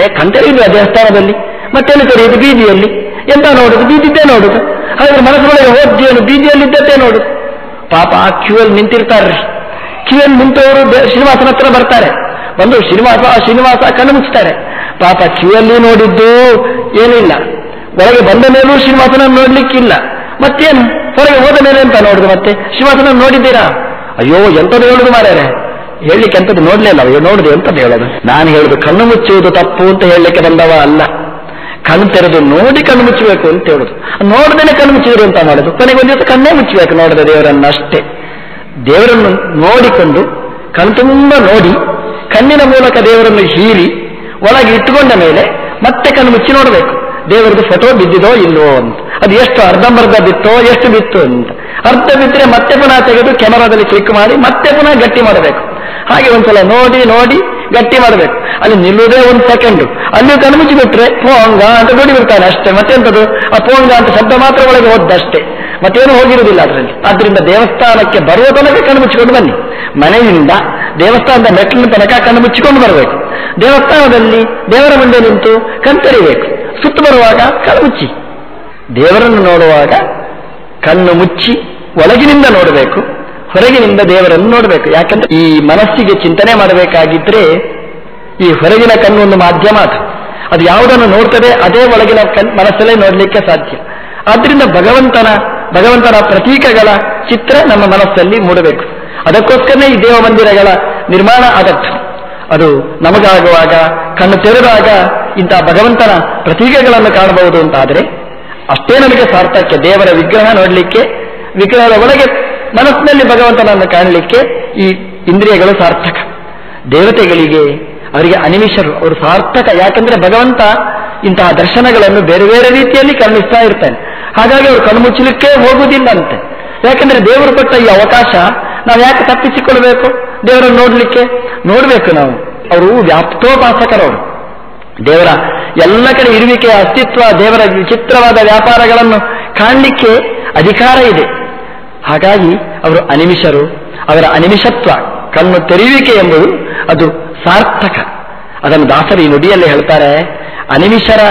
ಏ ಕಣ್ ತೆರೆಯಿಲ್ಲ ದೇವಸ್ಥಾನದಲ್ಲಿ. ಮತ್ತೆಲ್ಲಿ ತೆರೆಯುದು ಬೀದಿಯಲ್ಲಿ. ಎಂತ ನೋಡುದು? ಬೀದಿದ್ದೇ ನೋಡುದು. ಹಾಗಾದ್ರೆ ಮನಸ್ಸುಗಳಿಗೆ ಹೋದ್ದೇನು ಬೀದಿಯಲ್ಲಿದ್ದದ್ದೇ ನೋಡುದು. ಪಾಪ ಆ ಕ್ಯೂಯಲ್ಲಿ ನಿಂತಿರ್ತಾರ್ರಿ. ಕ್ಯೂಯಲ್ಲಿ ನಿಂತವರು ಶ್ರೀನಿವಾಸನ ಹತ್ರ ಬರ್ತಾರೆ. ಬಂದು ಶ್ರೀನಿವಾಸ ಶ್ರೀನಿವಾಸ ಕಣ್ಣು ಮುಚ್ತಾರೆ. ಪಾಪ ಕ್ಯೂಯಲ್ಲಿ ನೋಡಿದ್ದು ಏನಿಲ್ಲ. ಒಳಗೆ ಬಂದ ಮೇಲೂ ಶ್ರೀನಿವಾಸನ ನೋಡ್ಲಿಕ್ಕಿಲ್ಲ. ಮತ್ತೇನು? ಹೊರಗೆ ಹೋದ ಮೇಲೆ ಅಂತ ನೋಡುದು ಮತ್ತೆ? ಶ್ರೀನಿವಾಸನ ನೋಡಿದ್ದೀರಾ? ಅಯ್ಯೋ ಎಂತದ್ದು ಹೇಳುದು ಮಾರ್ಯಾರೆ ಹೇಳಲಿಕ್ಕೆ ಎಂತದ್ದು ನೋಡ್ಲಿಲ್ಲ ಅಯ್ಯೋ, ನೋಡುದು ಎಂತದ್ದು ಹೇಳೋದು? ನಾನು ಹೇಳುದು ಕಣ್ಣು ಮುಚ್ಚುವುದು ತಪ್ಪು ಅಂತ ಹೇಳಲಿಕ್ಕೆ ಬಂದವ ಅಲ್ಲ. ಕಣ್ಣು ತೆರೆದು ನೋಡಿ ಕಣ್ಣು ಮುಚ್ಚಬೇಕು ಅಂತ ಹೇಳುದು. ನೋಡದೇನೆ ಕಣ್ಣು ಮುಚ್ಚಿದ್ರು ಅಂತ ಮಾಡುದು. ಕೊನೆಗೆ ಒಂದೇ ಕಣ್ಣೇ ಮುಚ್ಚಬೇಕು, ನೋಡದೆ ದೇವರನ್ನು ಅಷ್ಟೇ. ದೇವರನ್ನು ನೋಡಿಕೊಂಡು ಕಣ್ಣು ತುಂಬ ನೋಡಿ, ಕಣ್ಣಿನ ಮೂಲಕ ದೇವರನ್ನು ಹೀರಿ, ಒಳಗೆ ಇಟ್ಟುಕೊಂಡ ಮೇಲೆ ಮತ್ತೆ ಕಣ್ಣು ಮುಚ್ಚಿ ನೋಡಬೇಕು. ದೇವರದ್ದು ಫೋಟೋ ಬಿದ್ದಿದೋ ಇಲ್ಲವೋ ಅಂತ. ಅದು ಎಷ್ಟು ಅರ್ಧಂಬರ್ಧ ಬಿತ್ತೋ, ಎಷ್ಟು ಬಿತ್ತು ಅಂತ. ಅರ್ಧ ಬಿದ್ದರೆ ಮತ್ತೆ ಪುನಃ ತೆಗೆದು ಕ್ಯಾಮರಾದಲ್ಲಿ ಕ್ಲಿಕ್ ಮಾಡಿ ಮತ್ತೆ ಪುನಃ ಗಟ್ಟಿ ಮಾಡಬೇಕು. ಹಾಗೆ ಒಂದ್ಸಲ ನೋಡಿ ನೋಡಿ ಗಟ್ಟಿ ಮಾಡಬೇಕು. ಅಲ್ಲಿ ನಿಲ್ಲುವುದೇ ಒಂದು ಸೆಕೆಂಡ್ ಅಲ್ಲಿ ಕಣ್ಣು ಮುಚ್ಚಿ ಬಿಟ್ರೆ, ಪೋಂಗ ಅಂತ ಬಿಡ್ತಾನೆ ಅಷ್ಟೇ. ಮತ್ತೆಂಥದ್ದು ಆ ಪೋಂಗ ಅಂತ ಶಬ್ದ ಮಾತ್ರ ಒಳಗೆ ಓದ್ದಷ್ಟೇ ಮತ್ತೇನು ಹೋಗಿರುವುದಿಲ್ಲ ಅದರಲ್ಲಿ. ಆದ್ರಿಂದ ದೇವಸ್ಥಾನಕ್ಕೆ ಬರುವ ತನಕ ಕಣ್ಣು ಮುಚ್ಚಿಕೊಂಡು ಬನ್ನಿ. ಮನೆಯಿಂದ ದೇವಸ್ಥಾನದ ಮೆಟ್ಟಿನ ತನಕ ಕಣ್ಣು ಮುಚ್ಚಿಕೊಂಡು ಬರಬೇಕು. ದೇವಸ್ಥಾನದಲ್ಲಿ ದೇವರ ಮುಂದೆ ನಿಂತು ಕಣ್ತರಿಬೇಕು. ಸುತ್ತು ಬರುವಾಗ ಕಣ್ಣು ಮುಚ್ಚಿ. ದೇವರನ್ನು ನೋಡುವಾಗ ಕಣ್ಣು ಮುಚ್ಚಿ ಒಳಗಿನಿಂದ ನೋಡಬೇಕು. ಹೊರಗಿನಿಂದ ದೇವರನ್ನು ನೋಡಬೇಕು. ಯಾಕಂದ್ರೆ ಈ ಮನಸ್ಸಿಗೆ ಚಿಂತನೆ ಮಾಡಬೇಕಾಗಿದ್ರೆ ಈ ಹೊರಗಿನ ಕಣ್ಣು ಒಂದು ಮಾಧ್ಯಮ ಅದು. ಅದು ಯಾವುದನ್ನು ನೋಡ್ತದೆ, ಅದೇ ಒಳಗಿನ ಕಣ್, ಮನಸ್ಸಲ್ಲೇ ನೋಡಲಿಕ್ಕೆ ಸಾಧ್ಯ. ಆದ್ರಿಂದ ಭಗವಂತನ ಭಗವಂತನ ಪ್ರತೀಕಗಳ ಚಿತ್ರ ನಮ್ಮ ಮನಸ್ಸಲ್ಲಿ ಮೂಡಬೇಕು. ಅದಕ್ಕೋಸ್ಕರನೇ ಈ ದೇವ ಮಂದಿರಗಳ ನಿರ್ಮಾಣ ಆದದ್ದು ಅದು ನಮಗಾಗುವಾಗ, ಕಣ್ಣು ತೆರೆದಾಗ ಇಂತಹ ಭಗವಂತನ ಪ್ರತೀಕಗಳನ್ನು ಕಾಣಬಹುದು ಅಂತಾದರೆ ಅಷ್ಟೇ ನಮಗೆ ಸಾರ್ಥಕ್ಯ ದೇವರ ವಿಗ್ರಹ ನೋಡಲಿಕ್ಕೆ, ವಿಗ್ರಹದ ಒಳಗೆ ಮನಸ್ಸಿನಲ್ಲಿ ಭಗವಂತನನ್ನು ಕಾಣಲಿಕ್ಕೆ ಈ ಇಂದ್ರಿಯಗಳು ಸಾರ್ಥಕ. ದೇವತೆಗಳಿಗೆ, ಅವರಿಗೆ ಅನಿಮಿಷರು, ಅವರು ಸಾರ್ಥಕ. ಯಾಕಂದ್ರೆ ಭಗವಂತ ಇಂತಹ ದರ್ಶನಗಳನ್ನು ಬೇರೆ ಬೇರೆ ರೀತಿಯಲ್ಲಿ ಕರುಣಿಸ್ತಾ ಇರ್ತಾನೆ. ಹಾಗಾಗಿ ಅವರು ಕಣ್ಮುಚ್ಚಲಿಕ್ಕೆ ಹೋಗುವುದಿಲ್ಲ ಅಂತೆ ಯಾಕಂದ್ರೆ ದೇವರು ಕೊಟ್ಟ ಈ ಅವಕಾಶ ನಾವು ಯಾಕೆ ತಪ್ಪಿಸಿಕೊಳ್ಬೇಕು? ದೇವರನ್ನು ನೋಡ್ಲಿಕ್ಕೆ ನೋಡ್ಬೇಕು ನಾವು. ಅವರು ವ್ಯಾಪ್ತೋಪಾಸಕರವರು ದೇವರ ಎಲ್ಲ ಕಡೆ ಇರುವಿಕೆಯ ಅಸ್ತಿತ್ವ, ದೇವರ ವಿಚಿತ್ರವಾದ ವ್ಯಾಪಾರಗಳನ್ನು ಕಾಣಲಿಕ್ಕೆ ಅಧಿಕಾರ ಇದೆ. ಹಾಗಾಗಿ ಅವರು ಅನಿಮಿಷರು. ಅವರ ಅನಿಮಿಷತ್ವ, ಕಣ್ಣು ತೆರೆಯುವಿಕೆ ಎಂಬುದು ಅದು ಸಾರ್ಥಕ. ಅದನ್ನು ದಾಸರಿ ಈ ನುಡಿಯಲ್ಲಿ ಹೇಳ್ತಾರೆ, ಅನಿಮಿಷರ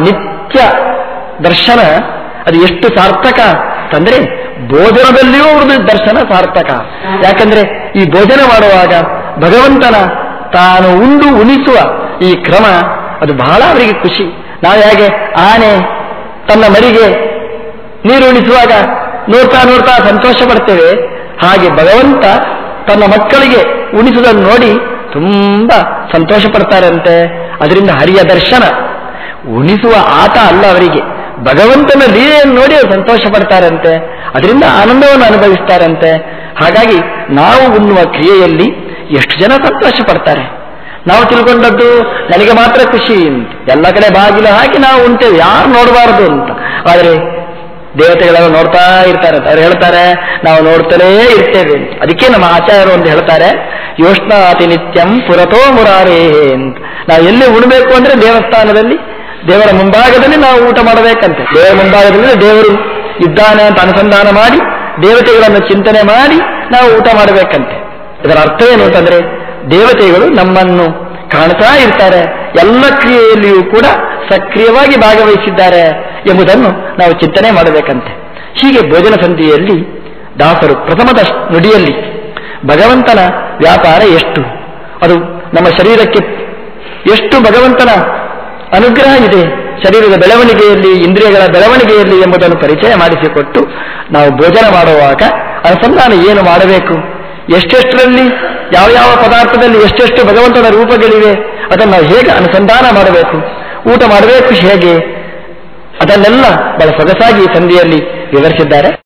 ನಿತ್ಯ ದರ್ಶನ, ಅದು ಎಷ್ಟು ಸಾರ್ಥಕ ಅಂತಂದ್ರೆ ಭೋಜನದಲ್ಲಿಯೂ ಅವ್ರದ್ದು ದರ್ಶನ ಸಾರ್ಥಕ. ಯಾಕಂದ್ರೆ ಈ ಭೋಜನ ಮಾಡುವಾಗ ಭಗವಂತನ ತಾನು ಉಂಡು ಉಣಿಸುವ ಈ ಕ್ರಮ, ಅದು ಬಹಳ ಅವರಿಗೆ ಖುಷಿ. ನಾವು ಹೇಗೆ ಆನೆ ತನ್ನ ಮರಿಗೆ ನೀರು ಉಣಿಸುವಾಗ ನೋಡ್ತಾ ನೋಡ್ತಾ ಸಂತೋಷ ಪಡ್ತೇವೆ. ಹಾಗೆ ಭಗವಂತ ತನ್ನ ಮಕ್ಕಳಿಗೆ ಉಣಿಸುವುದನ್ನು ನೋಡಿ ತುಂಬಾ ಸಂತೋಷ ಪಡ್ತಾರಂತೆ. ಅದರಿಂದ ಹರಿಯ ದರ್ಶನ. ಉಣಿಸುವ ಆಟ ಅಲ್ಲ ಅವರಿಗೆ. ಭಗವಂತನ ಲೀಲೆಯನ್ನು ನೋಡಿ ಅವರು ಸಂತೋಷ ಪಡ್ತಾರಂತೆ. ಅದರಿಂದ ಆನಂದವನ್ನು ಅನುಭವಿಸ್ತಾರಂತೆ. ಹಾಗಾಗಿ ನಾವು ಉಣ್ಣುವ ಕ್ರಿಯೆಯಲ್ಲಿ ಎಷ್ಟು ಜನ ಸಂತೋಷ ಪಡ್ತಾರೆ. ನಾವು ತಿಳ್ಕೊಂಡದ್ದು, ನನಗೆ ಮಾತ್ರ ಖುಷಿ ಎಲ್ಲ ಕಡೆ ಬಾಗಿಲು ಹಾಕಿ ನಾವು ಉಂಟೇವೆ ಯಾರು ನೋಡಬಾರದು ಅಂತ. ಆದರೆ ದೇವತೆಗಳೆಲ್ಲ ನೋಡ್ತಾ ಇರ್ತಾರೆ ಅವ್ರು ಹೇಳ್ತಾರೆ, ನಾವು ನೋಡ್ತಲೇ ಇರ್ತೇವೆ ಅದಕ್ಕೆ ನಮ್ಮ ಆಚಾರ್ಯರು ಅಂತ ಹೇಳ್ತಾರೆ, ಯೋಷ್ಣಾತಿ ನಿತ್ಯಂ ಪುರತೋ ಮುರಾರೇ ಅಂತ. ನಾವು ಎಲ್ಲಿ ಉಣಬೇಕು ಅಂದ್ರೆ ದೇವಸ್ಥಾನದಲ್ಲಿ, ದೇವರ ಮುಂಭಾಗದಲ್ಲಿ ನಾವು ಊಟ ಮಾಡಬೇಕಂತೆ. ದೇವರ ಮುಂಭಾಗದಲ್ಲಿ ದೇವರು ಇದ್ದಾನೆ ಅಂತ ಅನುಸಂಧಾನ ಮಾಡಿ, ದೇವತೆಗಳನ್ನು ಚಿಂತನೆ ಮಾಡಿ ನಾವು ಊಟ ಮಾಡಬೇಕಂತೆ. ಇದರ ಅರ್ಥ ಏನು ಅಂತಂದ್ರೆ, ದೇವತೆಗಳು ನಮ್ಮನ್ನು ಕಾಣ್ತಾ ಇರ್ತಾರೆ. ಎಲ್ಲ ಕ್ರಿಯೆಯಲ್ಲಿಯೂ ಕೂಡ ಸಕ್ರಿಯವಾಗಿ ಭಾಗವಹಿಸಿದ್ದಾರೆ ಎಂಬುದನ್ನು ನಾವು ಚಿಂತನೆ ಮಾಡಬೇಕಂತೆ. ಹೀಗೆ ಭೋಜನ ಸಂಧಿಯಲ್ಲಿ ದಾಸರು ಪ್ರಥಮದ ನುಡಿಯಲ್ಲಿ ಭಗವಂತನ ವ್ಯಾಪಾರ ಎಷ್ಟು? ಅದು ನಮ್ಮ ಶರೀರಕ್ಕೆ ಎಷ್ಟು ಭಗವಂತನ ಅನುಗ್ರಹ ಇದೆ? ಶರೀರದ ಬೆಳವಣಿಗೆಯಲ್ಲಿ, ಇಂದ್ರಿಯಗಳ ಬೆಳವಣಿಗೆಯಲ್ಲಿ ಎಂಬುದನ್ನು ಪರಿಚಯ ಮಾಡಿಸಿಕೊಟ್ಟು ನಾವು ಭೋಜನ ಮಾಡುವಾಗ ಅನುಸಂಧಾನ ಏನು ಮಾಡಬೇಕು? ಎಷ್ಟೆಷ್ಟರಲ್ಲಿ, ಯಾವ ಯಾವ ಪದಾರ್ಥದಲ್ಲಿ ಎಷ್ಟೆಷ್ಟು ಭಗವಂತನ ರೂಪಗಳಿವೆ, ಅದನ್ನು ಹೇಗೆ ಅನುಸಂಧಾನ ಮಾಡಬೇಕು, ಊಟ ಮಾಡಬೇಕು ಹೇಗೆ, ಅದನ್ನೆಲ್ಲ ಬಹಳ ಸೊಗಸಾಗಿ ಸಂಧಿಯಲ್ಲಿ ವಿವರಿಸಿದ್ದಾರೆ.